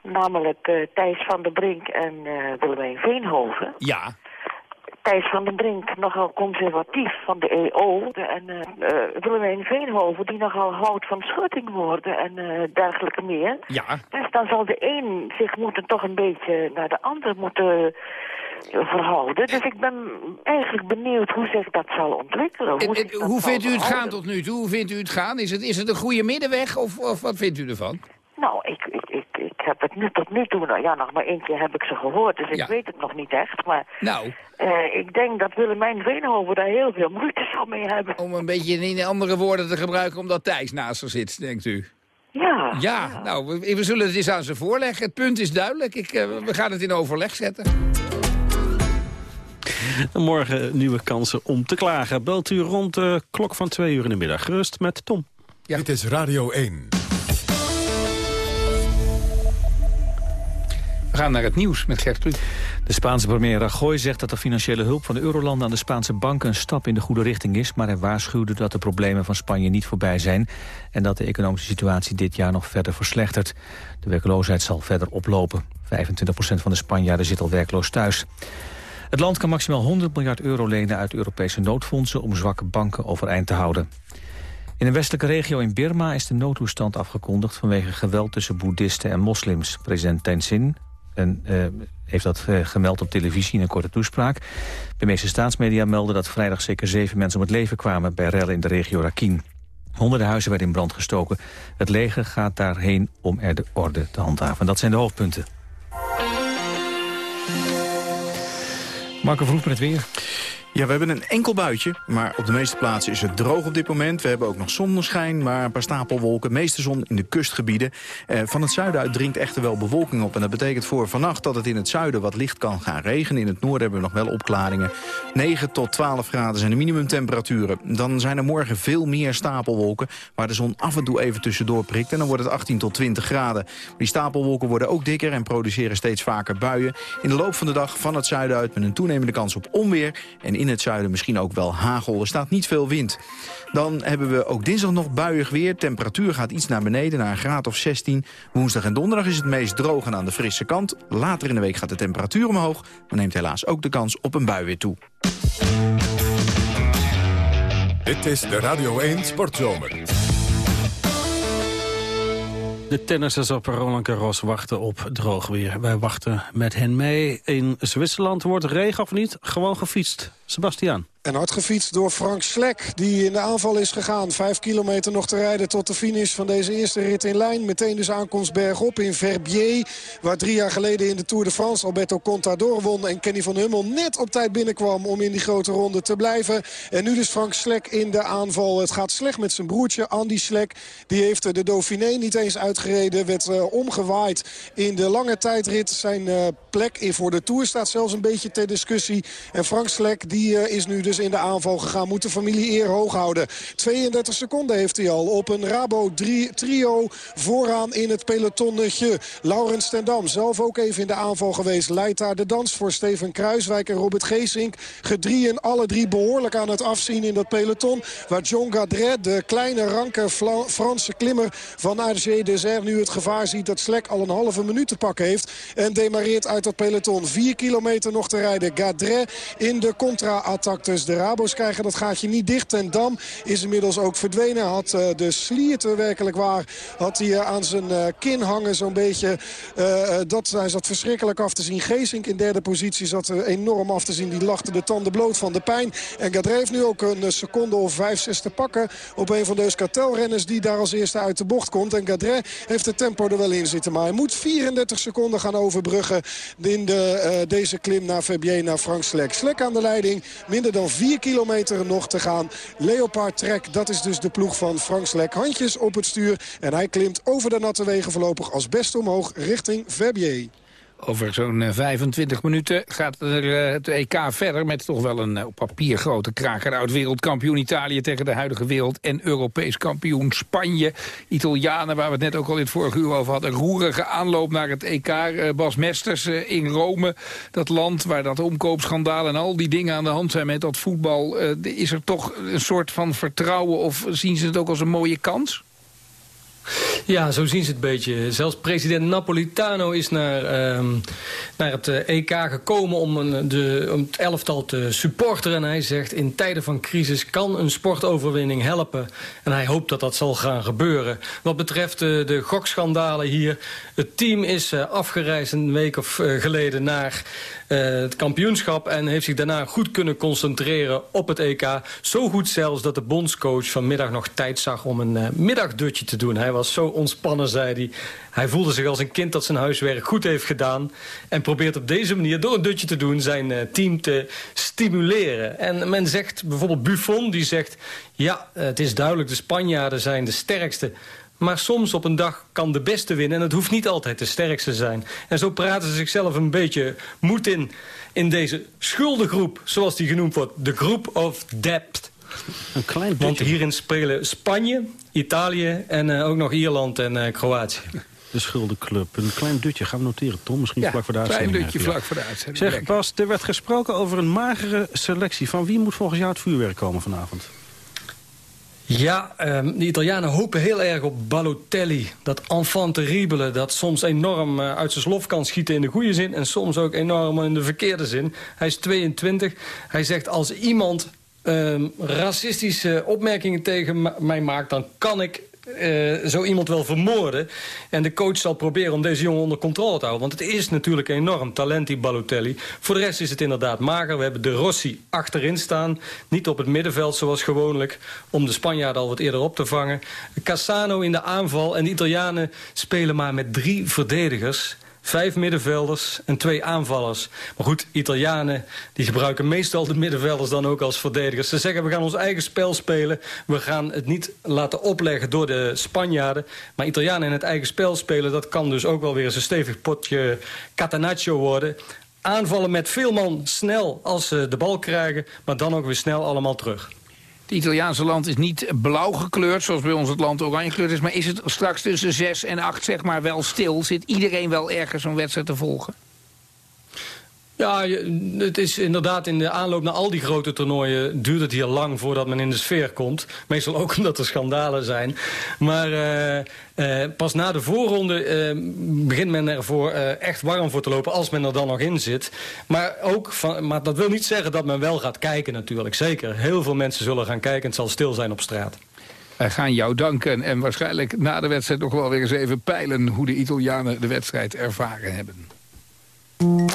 Namelijk eh, Thijs van der Brink en Willemijn Veenhoven. Ja. Thijs van den Brink nogal conservatief van de EO. En eh eh, Willemijn Veenhoven die nogal houdt van schuttingwoorden en eh, dergelijke meer. Ja. Dus dan zal de een zich moeten toch een beetje naar de ander moeten verhouden. Dus ik ben eigenlijk benieuwd hoe zich dat zal ontwikkelen. Hoe, dat Hoe vindt u het gaan tot nu toe? Hoe vindt u het gaan? Is het, is het een goede middenweg of, of wat vindt u ervan? Nou, ik, ik, ik, ik heb het nu tot nu toe... Nou ja, nog maar één keer heb ik ze gehoord, dus ik Ja. weet het nog niet echt. Maar Nou. eh, ik denk dat Willemijn Veenhoven daar heel veel moeite zal mee hebben. Om een beetje in andere woorden te gebruiken omdat Thijs naast haar zit, denkt u? Ja. Ja, nou, we, we zullen het eens aan ze voorleggen. Het punt is duidelijk. Ik, eh, we gaan het in overleg zetten. En morgen nieuwe kansen om te klagen. Belt u rond de klok van twee uur in de middag. Gerust met Tom. Dit is Radio 1. We gaan naar het nieuws met Gert. De Spaanse premier Rajoy zegt dat de financiële hulp van de eurolanden aan de Spaanse banken een stap in de goede richting is, maar hij waarschuwde dat de problemen van Spanje niet voorbij zijn en dat de economische situatie dit jaar nog verder verslechtert. De werkloosheid zal verder oplopen. 25% van de Spanjaarden zit al werkloos thuis. Het land kan maximaal 100 miljard euro lenen uit Europese noodfondsen om zwakke banken overeind te houden. In de westelijke regio in Birma is de noodtoestand afgekondigd... vanwege geweld tussen boeddhisten en moslims. President Tenzin en, eh, heeft dat eh, gemeld op televisie in een korte toespraak. De meeste staatsmedia melden dat vrijdag zeker zeven mensen om het leven kwamen... bij rellen in de regio Rakhine. Honderden huizen werden in brand gestoken. Het leger gaat daarheen om er de orde te handhaven. Dat zijn de hoofdpunten. Marco Vroeg met het weer. Ja, we hebben een enkel buitje, maar op de meeste plaatsen is het droog op dit moment. We hebben ook nog zonneschijn, maar een paar stapelwolken. Meeste zon in de kustgebieden. Eh, van het zuiden uit dringt echter wel bewolking op. En dat betekent voor vannacht dat het in het zuiden wat licht kan gaan regenen. In het noorden hebben we nog wel opklaringen. 9 tot 12 graden zijn de minimumtemperaturen. Dan zijn er morgen veel meer stapelwolken... waar de zon af en toe even tussendoor prikt. En dan wordt het 18 tot 20 graden. Die stapelwolken worden ook dikker en produceren steeds vaker buien. In de loop van de dag van het zuiden uit met een toenemende kans op onweer... en in het zuiden misschien ook wel hagel. Er staat niet veel wind. Dan hebben we ook dinsdag nog buiig weer. Temperatuur gaat iets naar beneden, naar een graad of 16. Woensdag en donderdag is het meest droog en aan de frisse kant. Later in de week gaat de temperatuur omhoog... maar neemt helaas ook de kans op een bui weer toe. Dit is de Radio 1 Sportzomer. De tennissers op Roland Garros wachten op droog weer. Wij wachten met hen mee. In Zwitserland wordt regen of niet gewoon gefietst. Sebastiaan. En hard gefietst door Frank Slek, die in de aanval is gegaan. Vijf kilometer nog te rijden tot de finish van deze eerste rit in lijn. Meteen dus aankomst bergop in Verbier. Waar drie jaar geleden in de Tour de France Alberto Contador won. En Kenny van Hummel net op tijd binnenkwam om in die grote ronde te blijven. En nu dus Frank Slek in de aanval. Het gaat slecht met zijn broertje Andy Slek. Die heeft de Dauphiné niet eens uitgereden. Werd uh, omgewaaid in de lange tijdrit. Zijn uh, plek voor de Tour staat zelfs een beetje ter discussie. En Frank Slek die, uh, is nu dus in de aanval gegaan. Moet de familie eer hoog houden. 32 seconden heeft hij al op een Rabo trio vooraan in het pelotonnetje. Laurens Stendam zelf ook even in de aanval geweest. Leidt daar de dans voor Steven Kruiswijk en Robert Geesink. Gedrieën alle drie behoorlijk aan het afzien in dat peloton. Waar John Gadret, de kleine ranke Franse klimmer van RG Desert... nu het gevaar ziet dat Slek al een halve minuut te pakken heeft. En demareert uit dat peloton. Vier kilometer nog te rijden. Gadret in de contra-attack. Dus de Rabo's krijgen dat gaatje niet dicht. En Dam is inmiddels ook verdwenen. Had uh, de slierte werkelijk waar. Had hij uh, aan zijn uh, kin hangen zo'n beetje. dat, hij zat verschrikkelijk af te zien. Geesink in derde positie zat er enorm af te zien. Die lachte de tanden bloot van de pijn. En Gadre heeft nu ook een seconde of vijf, zes te pakken. Op een van de Euskartelrenners die daar als eerste uit de bocht komt. En Gadre heeft het tempo er wel in zitten. Maar hij moet 34 seconden gaan overbruggen in de, deze klim naar Verbier, naar Frank Slek. Slek aan de leiding. Minder dan 4 kilometer nog te gaan. Leopard Trek, dat is dus de ploeg van Frank Slek. Handjes op het stuur en hij klimt over de natte wegen voorlopig als best omhoog richting Verbier. Over zo'n 25 minuten gaat er, het EK verder... met toch wel een op papier grote kraker. Oud-wereldkampioen Italië tegen de huidige wereld... en Europees kampioen Spanje. Italianen, waar we het net ook al in het vorige uur over hadden... roerige aanloop naar het EK. Bas Mesters in Rome, dat land waar dat omkoopschandaal... en al die dingen aan de hand zijn met dat voetbal... is er toch een soort van vertrouwen... of zien ze het ook als een mooie kans? Ja, zo zien ze het beetje. Zelfs president Napolitano is naar, um, naar het uh, EK gekomen om, een, de, om het elftal te supporteren. En hij zegt, in tijden van crisis kan een sportoverwinning helpen. En hij hoopt dat dat zal gaan gebeuren. Wat betreft uh, de gokschandalen hier... het team is uh, afgereisd een week of geleden naar het kampioenschap... en heeft zich daarna goed kunnen concentreren op het EK. Zo goed zelfs dat de bondscoach vanmiddag nog tijd zag om een middagdutje te doen. Hij was zo ontspannen, zei hij. Hij voelde zich als een kind dat zijn huiswerk goed heeft gedaan... en probeert op deze manier, door een dutje te doen... zijn uh, team te stimuleren. En men zegt, bijvoorbeeld Buffon, die zegt... ja, het is duidelijk, de Spanjaarden zijn de sterkste... Maar soms op een dag kan de beste winnen. En het hoeft niet altijd de sterkste zijn. En zo praten ze zichzelf een beetje moed in... in deze schuldengroep, zoals die genoemd wordt. De Group of Debt. Een klein Want dutje. hierin spelen Spanje, Italië en uh, ook nog Ierland en uh, Kroatië. De schuldenclub. Een klein dutje. Gaan we noteren, Tom. Misschien Ja, vlak voor de klein uitzending. dutje even. vlak voor de uitzending. Zeg. Bas, er werd gesproken over een magere selectie. Van wie moet volgens jou het vuurwerk komen vanavond? Ja, um, de Italianen hopen heel erg op Balotelli. Dat enfant terrible dat soms enorm uh, uit zijn slof kan schieten in de goede zin... en soms ook enorm in de verkeerde zin. Hij is 22. Hij zegt als iemand ehm, racistische opmerkingen tegen mij maakt... dan kan ik eh, zo iemand wel vermoorden. En de coach zal proberen om deze jongen onder controle te houden. Want het is natuurlijk enorm talent, die Balotelli. Voor de rest is het inderdaad mager. We hebben de Rossi achterin staan. Niet op het middenveld zoals gewoonlijk. Om de Spanjaarden al wat eerder op te vangen. Cassano in de aanval. En de Italianen spelen maar met drie verdedigers. Vijf middenvelders en twee aanvallers. Maar goed, Italianen die gebruiken meestal de middenvelders dan ook als verdedigers. Ze zeggen we gaan ons eigen spel spelen. We gaan het niet laten opleggen door de Spanjaarden. Maar Italianen in het eigen spel spelen... dat kan dus ook wel weer eens een stevig potje catenaccio worden. Aanvallen met veel man snel als ze de bal krijgen... maar dan ook weer snel allemaal terug. Het Italiaanse land is niet blauw gekleurd, zoals bij ons het land oranje gekleurd is. Maar is het straks tussen 6 en 8 zeg maar wel stil? Zit iedereen wel ergens zo'n wedstrijd te volgen? Ja, het is inderdaad in de aanloop naar al die grote toernooien... duurt het hier lang voordat men in de sfeer komt. Meestal ook omdat er schandalen zijn. Maar eh, eh, pas na de voorronde eh, begint men ervoor echt warm voor te lopen... als men er dan nog in zit. Maar, ook van, maar dat wil niet zeggen dat men wel gaat kijken natuurlijk. Zeker, heel veel mensen zullen gaan kijken en het zal stil zijn op straat. Wij gaan jou danken en waarschijnlijk na de wedstrijd nog wel weer eens even peilen... hoe de Italianen de wedstrijd ervaren hebben. So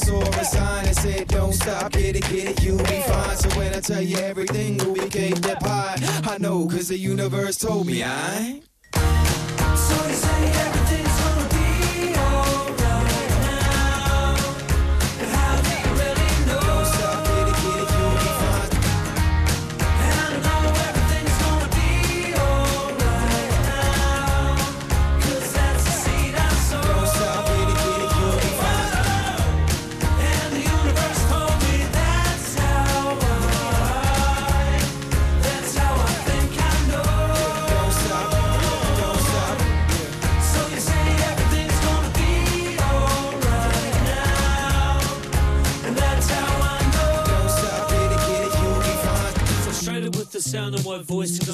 saw a sign that said, Don't stop, get it, get it, you'll be fine. So when I tell you everything, will be cake that pie. I know, cause the universe told me I.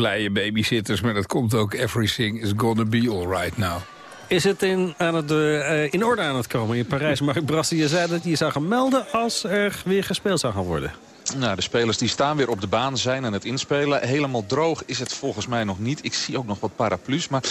Blije babysitters, maar dat komt ook Everything is gonna be alright now. Is het in, aan het, eh, in orde aan het komen in Parijs? Mark Brassi, je zei dat je zou gaan melden als er weer gespeeld zou gaan worden. Nou, de spelers die staan weer op de baan, zijn aan het inspelen. Helemaal droog is het volgens mij nog niet. Ik zie ook nog wat paraplu's. Maar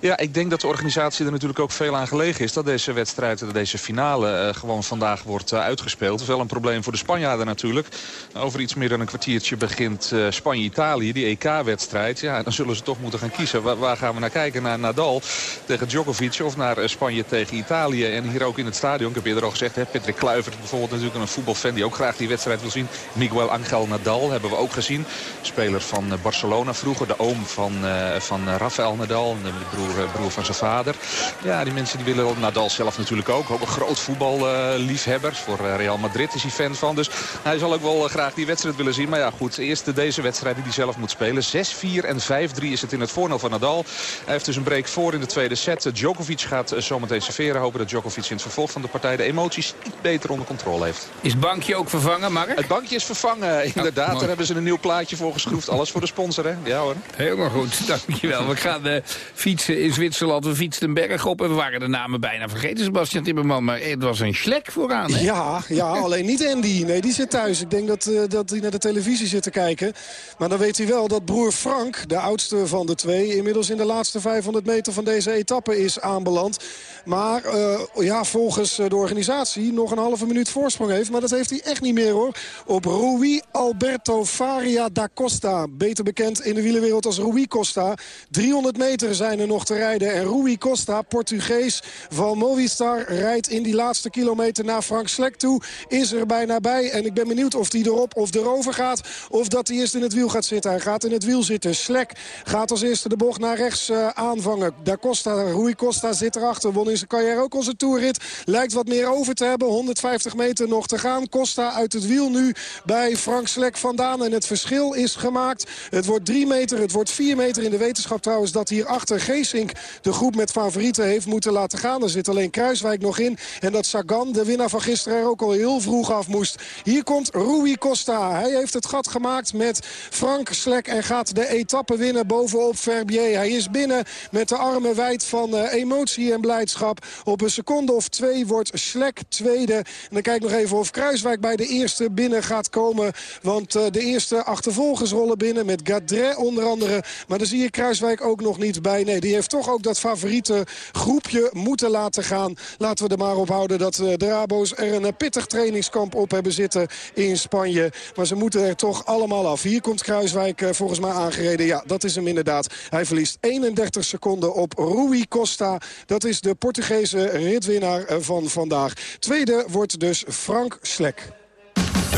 ja, ik denk dat de organisatie er natuurlijk ook veel aan gelegen is... dat deze wedstrijd, deze finale, eh, gewoon vandaag wordt eh, uitgespeeld. Wel een probleem voor de Spanjaarden natuurlijk. Over iets meer dan een kwartiertje begint eh, Spanje-Italië, die EK-wedstrijd. Ja, dan zullen ze toch moeten gaan kiezen. Waar, gaan we naar kijken? Naar Nadal tegen Djokovic of naar Spanje tegen Italië? En hier ook in het stadion, ik heb eerder al gezegd... Hè, Patrick Kluivert bijvoorbeeld natuurlijk een voetbalfan... die ook graag die wedstrijd wil zien. Miguel Angel Nadal hebben we ook gezien. Speler van eh, Barcelona vroeger. De oom van, eh, van eh, Rafael Nadal. De broer, broer van zijn vader. Ja, die mensen die willen Nadal zelf natuurlijk ook. Ook een groot voetballiefhebber. Voor Real Madrid is hij fan van. Dus hij zal ook wel graag die wedstrijd willen zien. Maar ja, goed. Eerst de- deze wedstrijd die hij zelf moet spelen. 6-4 en 5-3 is het in het voordeel van Nadal. Hij heeft dus een break voor in de tweede set. Djokovic gaat zometeen serveren. Hopen dat Djokovic in het vervolg van de partij de emoties iets beter onder controle heeft. Is het bankje ook vervangen, Mark? Het bankje is vervangen, inderdaad. Daar hebben ze een nieuw plaatje voor geschroefd. Alles voor de sponsor, hè? Ja hoor. Helemaal goed, dankjewel. We gaan eh, fietsen in Zwitserland. We fietsen een berg op en we waren de namen bijna vergeten, Sebastian Timmerman. Maar het was een schlek vooraan, hè? Ja, ja, alleen niet Andy. Nee, die zit thuis. Ik denk dat, eh, dat hij naar de televisie zit te kijken. Maar dan weet hij wel dat broer Frank, de oudste van de twee... inmiddels in de laatste 500 meter van deze etappe is aanbeland. Maar eh, ja, volgens de organisatie nog een halve minuut voorsprong heeft. Maar dat heeft hij echt niet meer, hoor. Op Rui Alberto Faria da Costa. Beter bekend in de wielerwereld als Rui Costa. 300 meter zijn er nog te rijden. En Rui Costa, Portugees van Movistar... rijdt in die laatste kilometer naar Frank Slek toe. Is er bijna bij. En ik ben benieuwd of hij erop of erover gaat. Of dat hij eerst in het wiel gaat zitten. Hij gaat in het wiel zitten. Slek gaat als eerste de bocht naar rechts eh, aanvangen. Da Costa, Rui Costa zit erachter. Won in zijn carrière ook onze toerrit. Lijkt wat meer over te hebben. 150 meter nog te gaan. Costa uit het wiel nu bij Frank Slek vandaan. En het verschil is gemaakt. Het wordt 3 meter, het wordt 4 meter in de wetenschap trouwens... dat hier achter Geesink de groep met favorieten heeft moeten laten gaan. Er zit alleen Kruiswijk nog in. En dat Sagan, de winnaar van gisteren, er ook al heel vroeg af moest. Hier komt Rui Costa. Hij heeft het gat gemaakt met Frank Slek... en gaat de etappe winnen bovenop Verbier. Hij is binnen met de armen wijd van eh, emotie en blijdschap. Op een seconde of twee wordt Slek tweede. En dan kijk nog even of Kruiswijk bij de eerste binnen gaat komen. Want eh, de eerste achtervolgers rollen binnen met Gadret onder andere. Maar daar zie je Kruiswijk ook nog niet bij. Nee, die heeft toch ook dat favoriete groepje moeten laten gaan. Laten we er maar op houden dat eh, de Rabo's er een eh, pittig trainingskamp op hebben zitten in Spanje. Maar ze moeten er toch allemaal af. Hier komt Kruiswijk volgens mij aangereden. Ja, dat is hem inderdaad. Hij verliest 31 seconden op Rui Costa. Dat is de Portugese ritwinnaar van vandaag. Tweede wordt dus Frank Slek.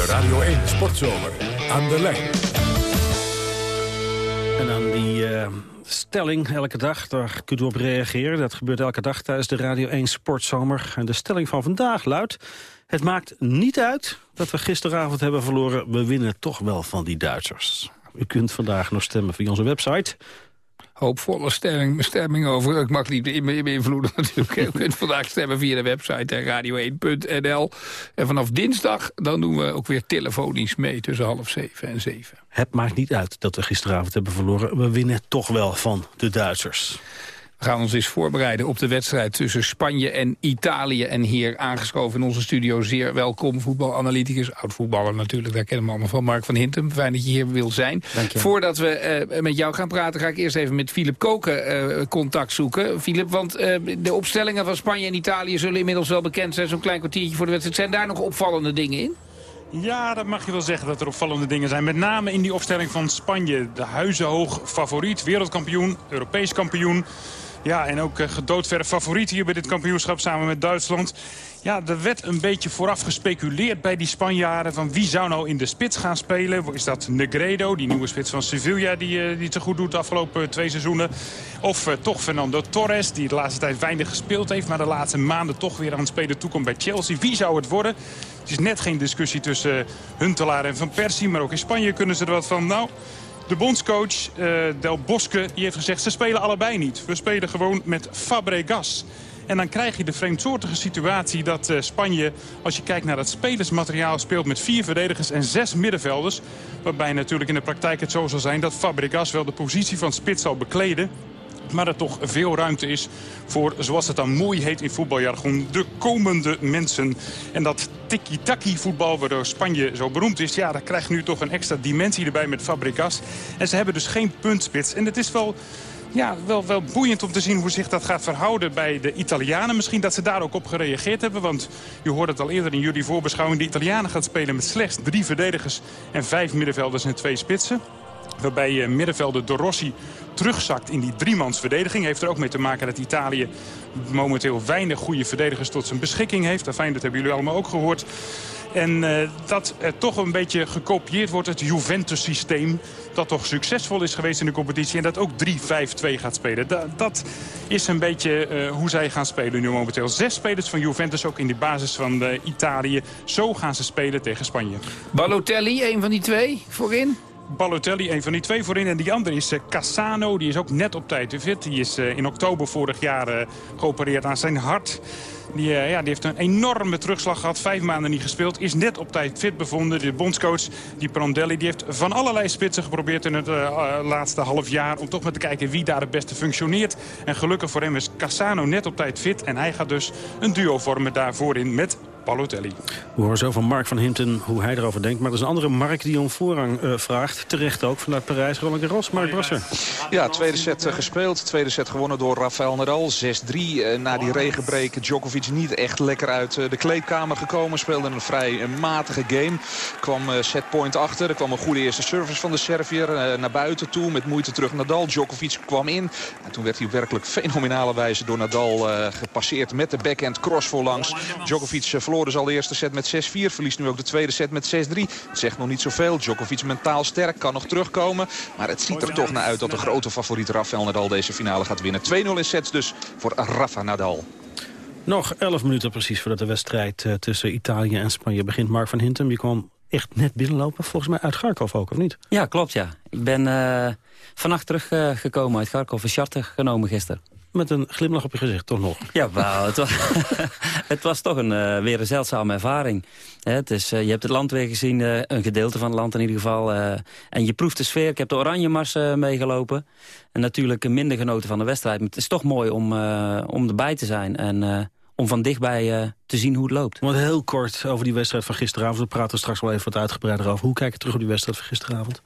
Radio 1 Sportzomer. Aan de lijn. En dan die eh, stelling elke dag, daar kunt u op reageren. Dat gebeurt elke dag tijdens de Radio 1 Sportzomer. En de stelling van vandaag luidt... Het maakt niet uit dat we gisteravond hebben verloren. We winnen toch wel van die Duitsers. U kunt vandaag nog stemmen via onze website. Hoopvolle stemming, stemming over. Ik mag niet beïnvloeden natuurlijk. U kunt vandaag stemmen via de website eh, radio1.nl. En vanaf dinsdag dan doen we ook weer telefonisch mee tussen half zeven en zeven. Het maakt niet uit dat we gisteravond hebben verloren. We winnen toch wel van de Duitsers. We gaan ons eens voorbereiden op de wedstrijd tussen Spanje en Italië. En hier aangeschoven in onze studio zeer welkom. Voetbalanalyticus, oud-voetballer natuurlijk, daar kennen we allemaal van. Mark van Hintem, fijn dat je hier wil zijn. Voordat we eh, met jou gaan praten, ga ik eerst even met Filip Koken eh, contact zoeken. Filip, want eh, de opstellingen van Spanje en Italië zullen inmiddels wel bekend zijn. Zo'n klein kwartiertje voor de wedstrijd. Zijn daar nog opvallende dingen in? Ja, dat mag je wel zeggen dat er opvallende dingen zijn. Met name in die opstelling van Spanje. De huizenhoog favoriet, wereldkampioen, Europees kampioen. Ja, en ook uh, gedoodverre favoriet hier bij dit kampioenschap samen met Duitsland. Ja, er werd een beetje vooraf gespeculeerd bij die Spanjaarden... van wie zou nou in de spits gaan spelen. Is dat Negredo, die nieuwe spits van Sevilla... die, uh, die zo goed doet de afgelopen twee seizoenen? Of toch Fernando Torres, die de laatste tijd weinig gespeeld heeft... maar de laatste maanden toch weer aan het spelen toekomt bij Chelsea. Wie zou het worden? Het is net geen discussie tussen Huntelaar en Van Persie... maar ook in Spanje kunnen ze er wat van. Nou... De bondscoach uh, Del Bosque heeft gezegd... ze spelen allebei niet. We spelen gewoon met Fabregas. En dan krijg je de vreemdsoortige situatie dat uh, Spanje... als je kijkt naar het spelersmateriaal... speelt met vier verdedigers en zes middenvelders. Waarbij natuurlijk in de praktijk het zo zal zijn... dat Fabregas wel de positie van spits zal bekleden maar er toch veel ruimte is voor, zoals het dan mooi heet in voetbaljargon, de komende mensen. En dat tiki-taki voetbal waardoor Spanje zo beroemd is, ja, daar krijgt nu toch een extra dimensie erbij met Fabregas. En ze hebben dus geen puntspits. En het is wel ja, wel, wel boeiend om te zien hoe zich dat gaat verhouden bij de Italianen. Misschien dat ze daar ook op gereageerd hebben. Want je hoorde het al eerder in jullie voorbeschouwing. De Italianen gaan spelen met slechts drie verdedigers en vijf middenvelders en twee spitsen. Waarbij uh, middenvelder De Rossi terugzakt in die driemans verdediging. Heeft er ook mee te maken dat Italië momenteel weinig goede verdedigers tot zijn beschikking heeft. Fijn, dat hebben jullie allemaal ook gehoord. En uh, dat er toch een beetje gekopieerd wordt het Juventus-systeem. Dat toch succesvol is geweest in de competitie. En dat ook 3-5-2 gaat spelen. Da dat is een beetje uh, hoe zij gaan spelen nu momenteel. Zes spelers van Juventus ook in de basis van Italië. Zo gaan ze spelen tegen Spanje. Balotelli, een van die twee voorin? Balotelli, een van die twee voorin. En die andere is uh, Cassano. Die is ook net op tijd fit. Die is uh, in oktober vorig jaar uh, geopereerd aan zijn hart. Die, ja, die heeft een enorme terugslag gehad. Vijf maanden niet gespeeld. Is net op tijd fit bevonden. De bondscoach, die Prandelli, die heeft van allerlei spitsen geprobeerd in het laatste half jaar. Om toch maar te kijken wie daar het beste functioneert. En gelukkig voor hem is Cassano net op tijd fit. En hij gaat dus een duo vormen daarvoor met We horen zo van Mark van Hinten hoe hij erover denkt. Maar er is een andere Mark die om voorrang uh, vraagt. Terecht ook vanuit Parijs. Roland Garros, Mark Brasser. Ja, tweede set uh, gespeeld. Tweede set gewonnen door Rafael Nadal. 6-3 uh, na die regenbreek. Djokovic niet echt lekker uit de kleedkamer gekomen. Speelde een vrij matige game. Kwam setpoint achter. Er kwam een goede eerste service van de Servier. naar buiten toe met moeite terug Nadal. Djokovic kwam in. En toen werd hij op werkelijk fenomenale wijze door Nadal gepasseerd. Met de backhand cross voorlangs. Djokovic verloor verloor dus al de eerste set met 6-4. Verliest nu ook de tweede set met 6-3. Het zegt nog niet zoveel. Djokovic mentaal sterk, kan nog terugkomen. Maar het ziet er toch naar uit dat de grote favoriet Rafael Nadal deze finale gaat winnen. 2-0 in sets dus voor Rafa Nadal. Nog 11 minuten precies voordat de wedstrijd uh, tussen Italië en Spanje begint. Mark van Hintem, je kwam echt net binnenlopen. Volgens mij uit Garkov ook, of niet? Ja, klopt ja. Ik ben uh, vannacht teruggekomen uh, uit Garkov. Een charter genomen gisteren met een glimlach op je gezicht, toch nog? Ja, wauw, het, was, het was toch een, uh, weer een zeldzame ervaring. Het is, uh, je hebt het land weer gezien, uh, een gedeelte van het land in ieder geval. en je proeft de sfeer. Ik heb de Oranje Mars meegelopen. En natuurlijk minder genoten van de wedstrijd. Maar het is toch mooi om, om erbij te zijn. En om van dichtbij te zien hoe het loopt. Want heel kort over die wedstrijd van gisteravond. We praten straks wel even wat uitgebreider over. Hoe kijk je terug op die wedstrijd van gisteravond?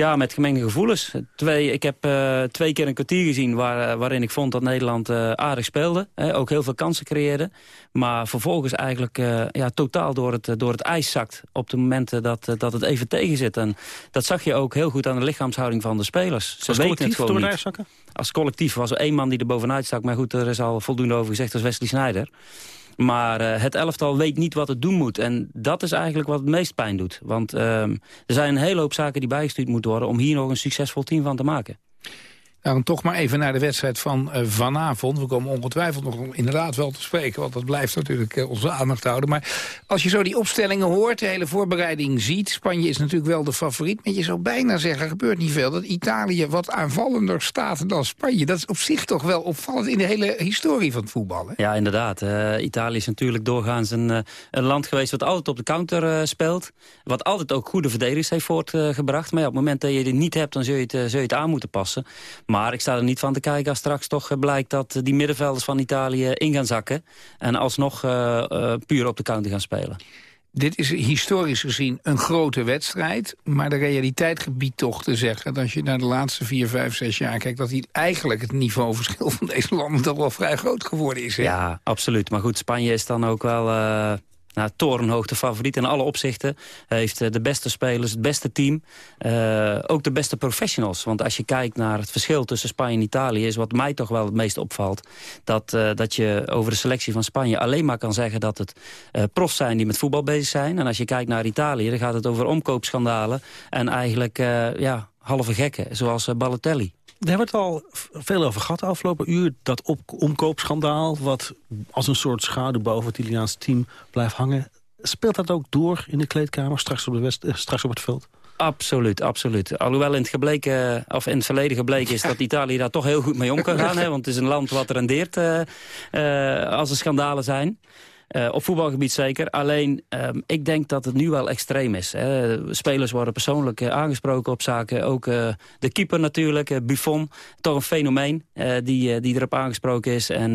Ja, met gemengde gevoelens. Twee, ik heb uh, twee keer een kwartier gezien waar, uh, waarin ik vond dat Nederland uh, aardig speelde. Hè, ook heel veel kansen creëerde. Maar vervolgens eigenlijk ja, totaal door het, door het ijs zakt op de momenten dat, dat het even tegen zit. En dat zag je ook heel goed aan de lichaamshouding van de spelers. Ze weten het gewoon door niet. Als collectief was er één man die er bovenuit stak. Maar goed, er is al voldoende over gezegd als Wesley Sneijder. Maar uh, het elftal weet niet wat het doen moet. En dat is eigenlijk wat het meest pijn doet. Want uh, er zijn een hele hoop zaken die bijgestuurd moeten worden... om hier nog een succesvol team van te maken. Dan toch maar even naar de wedstrijd van uh, vanavond. We komen ongetwijfeld nog inderdaad wel te spreken... want dat blijft natuurlijk uh, onze aandacht houden. Maar als je zo die opstellingen hoort, de hele voorbereiding ziet... Spanje is natuurlijk wel de favoriet, maar je zou bijna zeggen... er gebeurt niet veel, dat Italië wat aanvallender staat dan Spanje. Dat is op zich toch wel opvallend in de hele historie van het voetbal. Hè? Ja, inderdaad. Italië is natuurlijk doorgaans een, een, land geweest... wat altijd op de counter speelt. Wat altijd ook goede verdedigers heeft voortgebracht. Maar ja, op het moment dat je dit niet hebt, dan zul je het, zul je het aan moeten passen. Maar ik sta er niet van te kijken als straks toch blijkt dat die middenvelders van Italië in gaan zakken. En alsnog uh, uh, puur op de counter gaan spelen. Dit is historisch gezien een grote wedstrijd. Maar de realiteit gebiedt toch te zeggen... dat als je naar de laatste vier, vijf, zes jaar kijkt... dat hier eigenlijk het niveauverschil van deze landen toch wel vrij groot geworden is. Hè? Ja, absoluut. Maar goed, Spanje is dan ook wel... Uh, nou, torenhoog de favoriet in alle opzichten. Hij heeft eh, de beste spelers, het beste team. eh, ook de beste professionals. Want als je kijkt naar het verschil tussen Spanje en Italië... is wat mij toch wel het meest opvalt... dat, eh, dat je over de selectie van Spanje alleen maar kan zeggen... dat het eh profs zijn die met voetbal bezig zijn. En als je kijkt naar Italië, dan gaat het over omkoopschandalen... en eigenlijk ja, halve gekken, zoals Balotelli. Daar hebben we het al veel over gehad de afgelopen uur. Dat op omkoopschandaal, wat als een soort schaduw boven het Italiaanse team blijft hangen. Speelt dat ook door in de kleedkamer, straks op, de west, eh, straks op het veld? Absoluut, absoluut. Alhoewel in het, gebleken, of in het verleden gebleken is dat Italië daar toch heel goed mee om kan gaan. Hè, want het is een land wat rendeert eh, eh, als er schandalen zijn. Eh, op voetbalgebied zeker. Alleen, ehm, ik denk dat het nu wel extreem is. Hè. Spelers worden persoonlijk eh, aangesproken op zaken. Ook eh, de keeper natuurlijk, Buffon. Toch een fenomeen die, die erop aangesproken is. En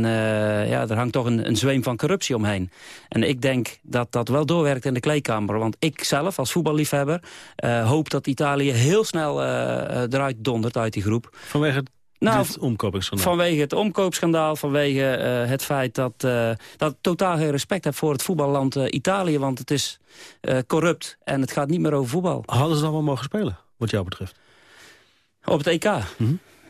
ja, er hangt toch een, een zweem van corruptie omheen. En ik denk dat dat wel doorwerkt in de kleedkamer. Want ik zelf, als voetballiefhebber, hoop dat Italië heel snel eruit dondert uit die groep. Vanwege Nou? Vanwege het omkoopschandaal, vanwege eh, het feit dat, eh, dat ik totaal geen respect heb voor het voetballand eh, Italië. Want het is corrupt en het gaat niet meer over voetbal. Hadden ze dan wel mogen spelen, wat jou betreft? Op het EK?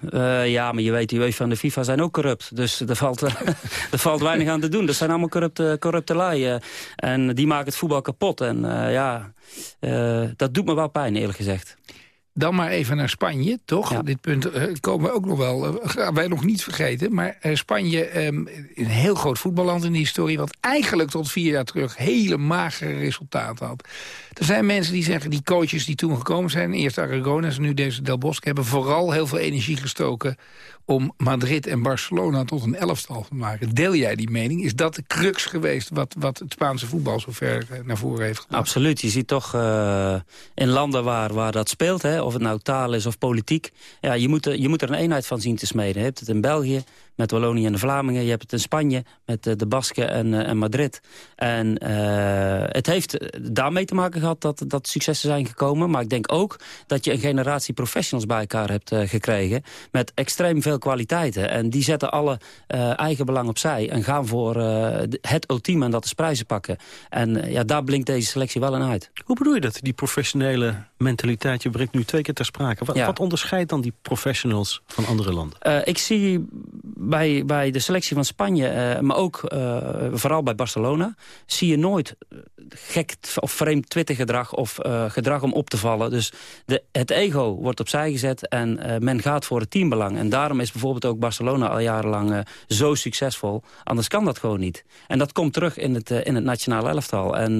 Eh, ja, maar je weet, die UEFA en de FIFA zijn ook corrupt. Dus er valt, er valt weinig aan te doen. Dat zijn allemaal corrupte, corrupte lui. eh. en die maken het voetbal kapot. En ja, dat doet me wel pijn, eerlijk gezegd. Dan maar even naar Spanje, toch? Dit punt eh, komen we ook nog wel, eh, gaan wij nog niet vergeten. Maar eh, Spanje, ehm, een heel groot voetballand in de historie... wat eigenlijk tot vier jaar terug hele magere resultaten had. Er zijn mensen die zeggen, die coaches die toen gekomen zijn... eerst Aragones en nu deze Del Bosque... hebben vooral heel veel energie gestoken om Madrid en Barcelona tot een elftal te maken. Deel jij die mening? Is dat de crux geweest wat, wat het Spaanse voetbal zo ver naar voren heeft gebracht? Absoluut. Je ziet toch in landen waar, waar dat speelt, hè, of het nou taal is of politiek... Ja, je, moet er, je moet er een eenheid van zien te smeden. Je hebt het in België met Wallonië en de Vlamingen. Je hebt het in Spanje met eh, de Basken en, eh, en Madrid. En eh, het heeft daarmee te maken gehad dat, dat successen zijn gekomen. Maar ik denk ook dat je een generatie professionals bij elkaar hebt gekregen... met extreem veel kwaliteiten. En die zetten alle eigen belang opzij en gaan voor het ultieme... en dat is prijzen pakken. En ja, daar blinkt deze selectie wel in uit. Hoe bedoel je dat, die professionele mentaliteit? Je brengt nu twee keer ter sprake. Wat, Ja. wat onderscheidt dan die professionals van andere landen? Ik zie bij, bij de selectie van Spanje, eh, maar ook eh, vooral bij Barcelona... zie je nooit eh, gek of vreemd Twittergedrag of gedrag om op te vallen. Dus de, het ego wordt opzij gezet en men gaat voor het teambelang. En daarom is bijvoorbeeld ook Barcelona al jarenlang zo succesvol. Anders kan dat gewoon niet. En dat komt terug in het, in het nationale elftal. En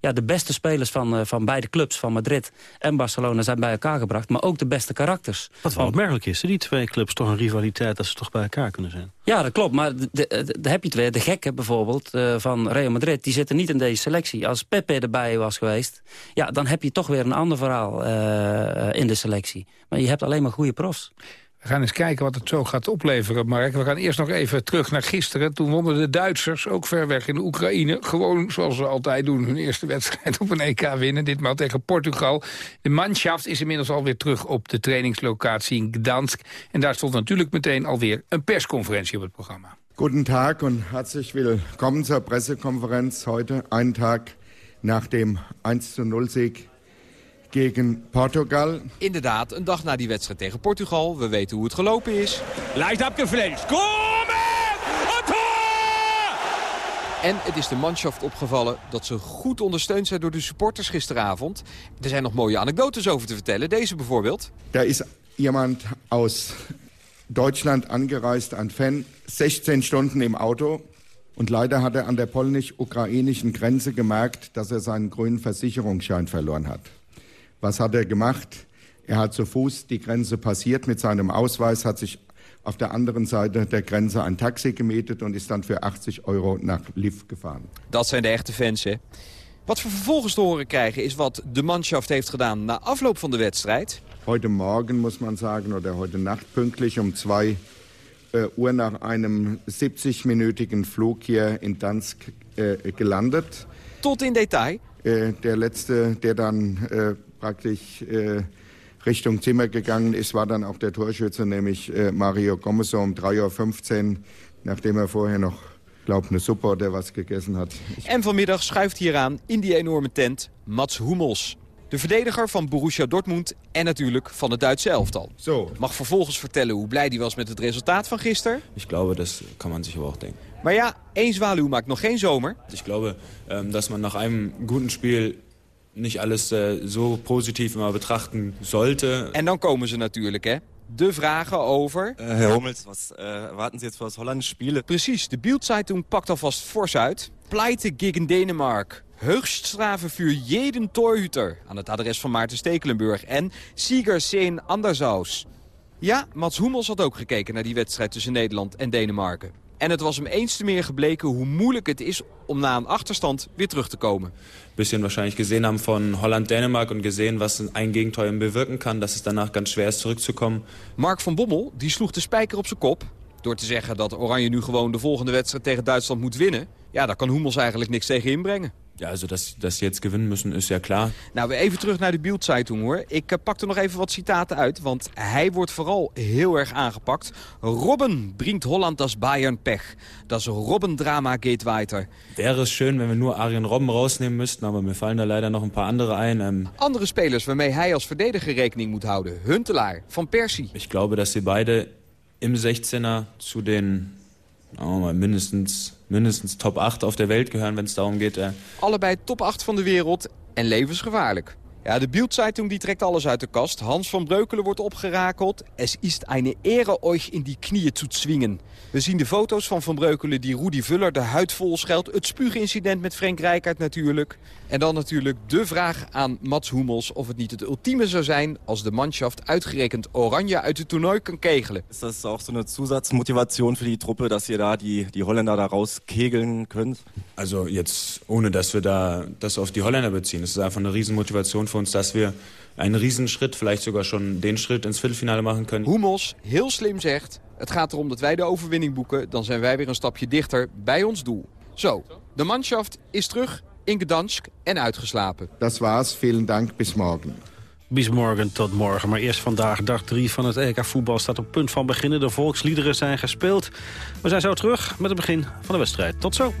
ja, de beste spelers van, van beide clubs, van Madrid en Barcelona... zijn bij elkaar gebracht, maar ook de beste karakters. Wat wel opmerkelijk is, die twee clubs toch een rivaliteit... dat ze toch bij elkaar kunnen zijn. Ja, dat klopt. Maar daar heb je het weer. De gekken bijvoorbeeld eh, van Real Madrid... die zitten niet in deze selectie. Als Pepe erbij was geweest... ja, dan heb je toch weer een ander verhaal eh, in de selectie. Maar je hebt alleen maar goede profs. We gaan eens kijken wat het zo gaat opleveren, Mark. We gaan eerst nog even terug naar gisteren. Toen wonnen de Duitsers, ook ver weg in de Oekraïne... gewoon zoals ze altijd doen, hun eerste wedstrijd op een EK winnen. Ditmaal tegen Portugal. De manschaft is inmiddels alweer terug op de trainingslocatie in Gdansk. En daar stond natuurlijk meteen alweer een persconferentie op het programma. Guten Tag und herzlich willkommen zur Pressekonferenz heute, einen Tag nach dem 1-0-Sieg gegen Portugal. Inderdaad, een dag na die wedstrijd tegen Portugal. We weten hoe het gelopen is. Leicht! Een tor! En het is de manschaft opgevallen dat ze goed ondersteund zijn door de supporters gisteravond. Er zijn nog mooie anekdotes over te vertellen. Deze bijvoorbeeld. Da ist jemand aus Deutschland angereist, ein Fan, 16 Stunden im Auto. Und leider hat er an der polnisch-ukrainischen Grenze gemerkt, dass er seinen grünen Versicherungsschein verloren hat. Was hat er gemacht? Er hat zu Fuß die Grenze passiert mit seinem Ausweis, hat sich auf der anderen Seite der Grenze ein Taxi gemietet und ist dann für 80 Euro nach Lviv gefahren. Dat zijn de echte fans, hè. Wat we vervolgens te horen krijgen is wat de manschaft heeft gedaan na afloop van de wedstrijd. Heute Morgen, muss man sagen, oder heute Nacht pünktlich um 2 äh, Uhr nach einem 70-minütigen Flug hier in Dansk äh, gelandet. Tot in detail. Äh, der letzte, der dann äh, praktisch äh, Richtung Zimmer gegangen ist, war dann auch der Torschütze, nämlich äh, Mario Gomez um 3.15 Uhr, nachdem er vorher noch glaube, eine Suppe oder was gegessen hat. En vanmiddag schuift hier aan in die enorme tent Mats Hummels. De verdediger van Borussia Dortmund en natuurlijk van het Duitse elftal. Zo. Mag vervolgens vertellen hoe blij hij was met het resultaat van gisteren. Ich glaube, das kann man sich aber auch denken. Maar ja, één zwaluw maakt nog geen zomer. Ich glaube, ähm, dass man nach einem guten Spiel nicht alles äh, so positiv immer betrachten sollte. En dan komen ze natuurlijk, hè. De vragen over... Äh, Herr Hummels, was äh, erwarten Sie jetzt für das holländische Spiel? Precies, de Bild-Zeitung pakt alvast fors uit. Pleite gegen Denemark. Höchststrafe für jeden Torhüter. Aan het adres van Maarten Stekelenburg. En Sieger Seen Andersaus. Ja, Mats Hummels had ook gekeken naar die wedstrijd tussen Nederland en Denemarken. En het was hem eens te meer gebleken hoe moeilijk het is om na een achterstand weer terug te komen. Bisschen wahrscheinlich gesehen haben von Holland-Dänemark und gesehen, was ein Gegentor eben bewirken kann, dass es danach ganz schwer ist zurückzukommen. Mark van Bommel die sloeg de spijker op zijn kop. Door te zeggen dat Oranje nu gewoon de volgende wedstrijd tegen Duitsland moet winnen. Ja, daar kan Hummels eigenlijk niks tegen inbrengen. Ja, also dass sie jetzt gewinnen müssen, ist ja klar. Nou, weer even terug naar de Bild-Zeitung hoor. Ik uh, pak er nog even wat citaten uit, want hij wordt vooral heel erg aangepakt. Robben brengt Holland das Bayern Pech. Das Robben-Drama geht weiter. Wäre es schön, wenn wir nur Arjen Robben rausnehmen müssten, aber mir fallen da leider noch ein paar andere ein. Ähm, Andere spelers waarmee hij als verdediger rekening moet houden. Huntelaar, Van Persie. ich glaube, dass sie beide im 16er zu den mal, mindestens, mindestens Top 8 auf der Welt gehören, wenn es darum geht. Äh, Allebei top 8 van de wereld en levensgevaarlijk. Ja, de Bild-Zeitung die trekt alles uit de kast. Hans van Breukelen wordt opgerakeld. Es ist eine Ehre, euch in die knieën zu zwingen. We zien de foto's van Van Breukelen die Rudy Vuller de huid vol scheldt. Het spuugincident met Frank Rijkaard natuurlijk. En dan natuurlijk de vraag aan Mats Hummels of het niet het ultieme zou zijn... als de manschaft uitgerekend Oranje uit het toernooi kan kegelen. Ist das auch so eine Zusatzmotivation für die Truppe, dass ihr da die, die Holländer da rauskegeln könnt? Also jetzt, ohne dass wir da das auf die Holländer beziehen. Es ist einfach eine Riesenmotivation für uns, dass wir einen Riesenschritt, vielleicht sogar schon den Schritt ins Viertelfinale machen können. Hummels heel slim zegt... het gaat erom dat wij de overwinning boeken... dan zijn wij weer een stapje dichter bij ons doel. Zo, de manschaft is terug in Gdansk en uitgeslapen. Das war's. Vielen Dank. Bis morgen. Bis morgen tot morgen. Maar eerst vandaag, dag 3 van het EK voetbal staat op punt van beginnen. De volksliederen zijn gespeeld. We zijn zo terug met het begin van de wedstrijd. Tot zo.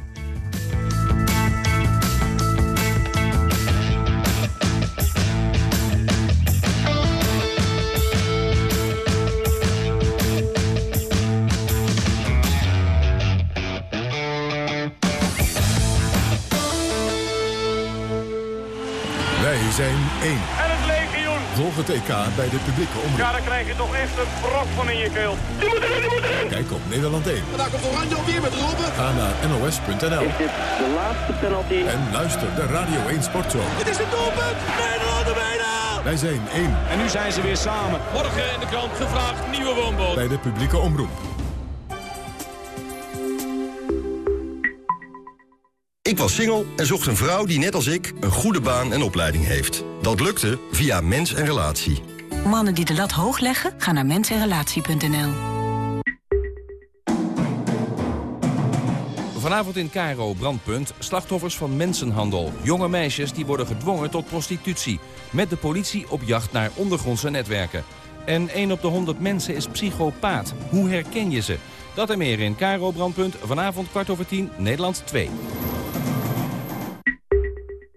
En het legioen. Volg het EK bij de publieke omroep. Ja, dan krijg je toch echt een brok van in je keel. Die moet erin, die moet erin. Kijk op Nederland 1. En daar komt Oranje op weer met Robben. Ga naar nos.nl. Is dit de laatste penalty? En luister de Radio 1 Sportshow. Het is de doelpunt. Nederland er bijna. Wij zijn 1. En nu zijn ze weer samen. Morgen in de krant gevraagd nieuwe woonboot. Bij de publieke omroep. Ik was single en zocht een vrouw die net als ik een goede baan en opleiding heeft. Dat lukte via Mens en Relatie. Mannen die de lat hoog leggen, gaan naar mensenrelatie.nl. Vanavond in Cairo Brandpunt slachtoffers van mensenhandel. Jonge meisjes die worden gedwongen tot prostitutie. Met de politie op jacht naar ondergrondse netwerken. En 1 op de 100 mensen is psychopaat. Hoe herken je ze? Dat en meer in Cairo Brandpunt. Vanavond kwart over 10, Nederland 2.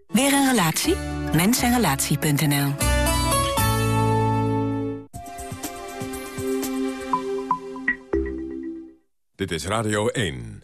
Weer een relatie? Mensenrelatie.nl Dit is Radio 1.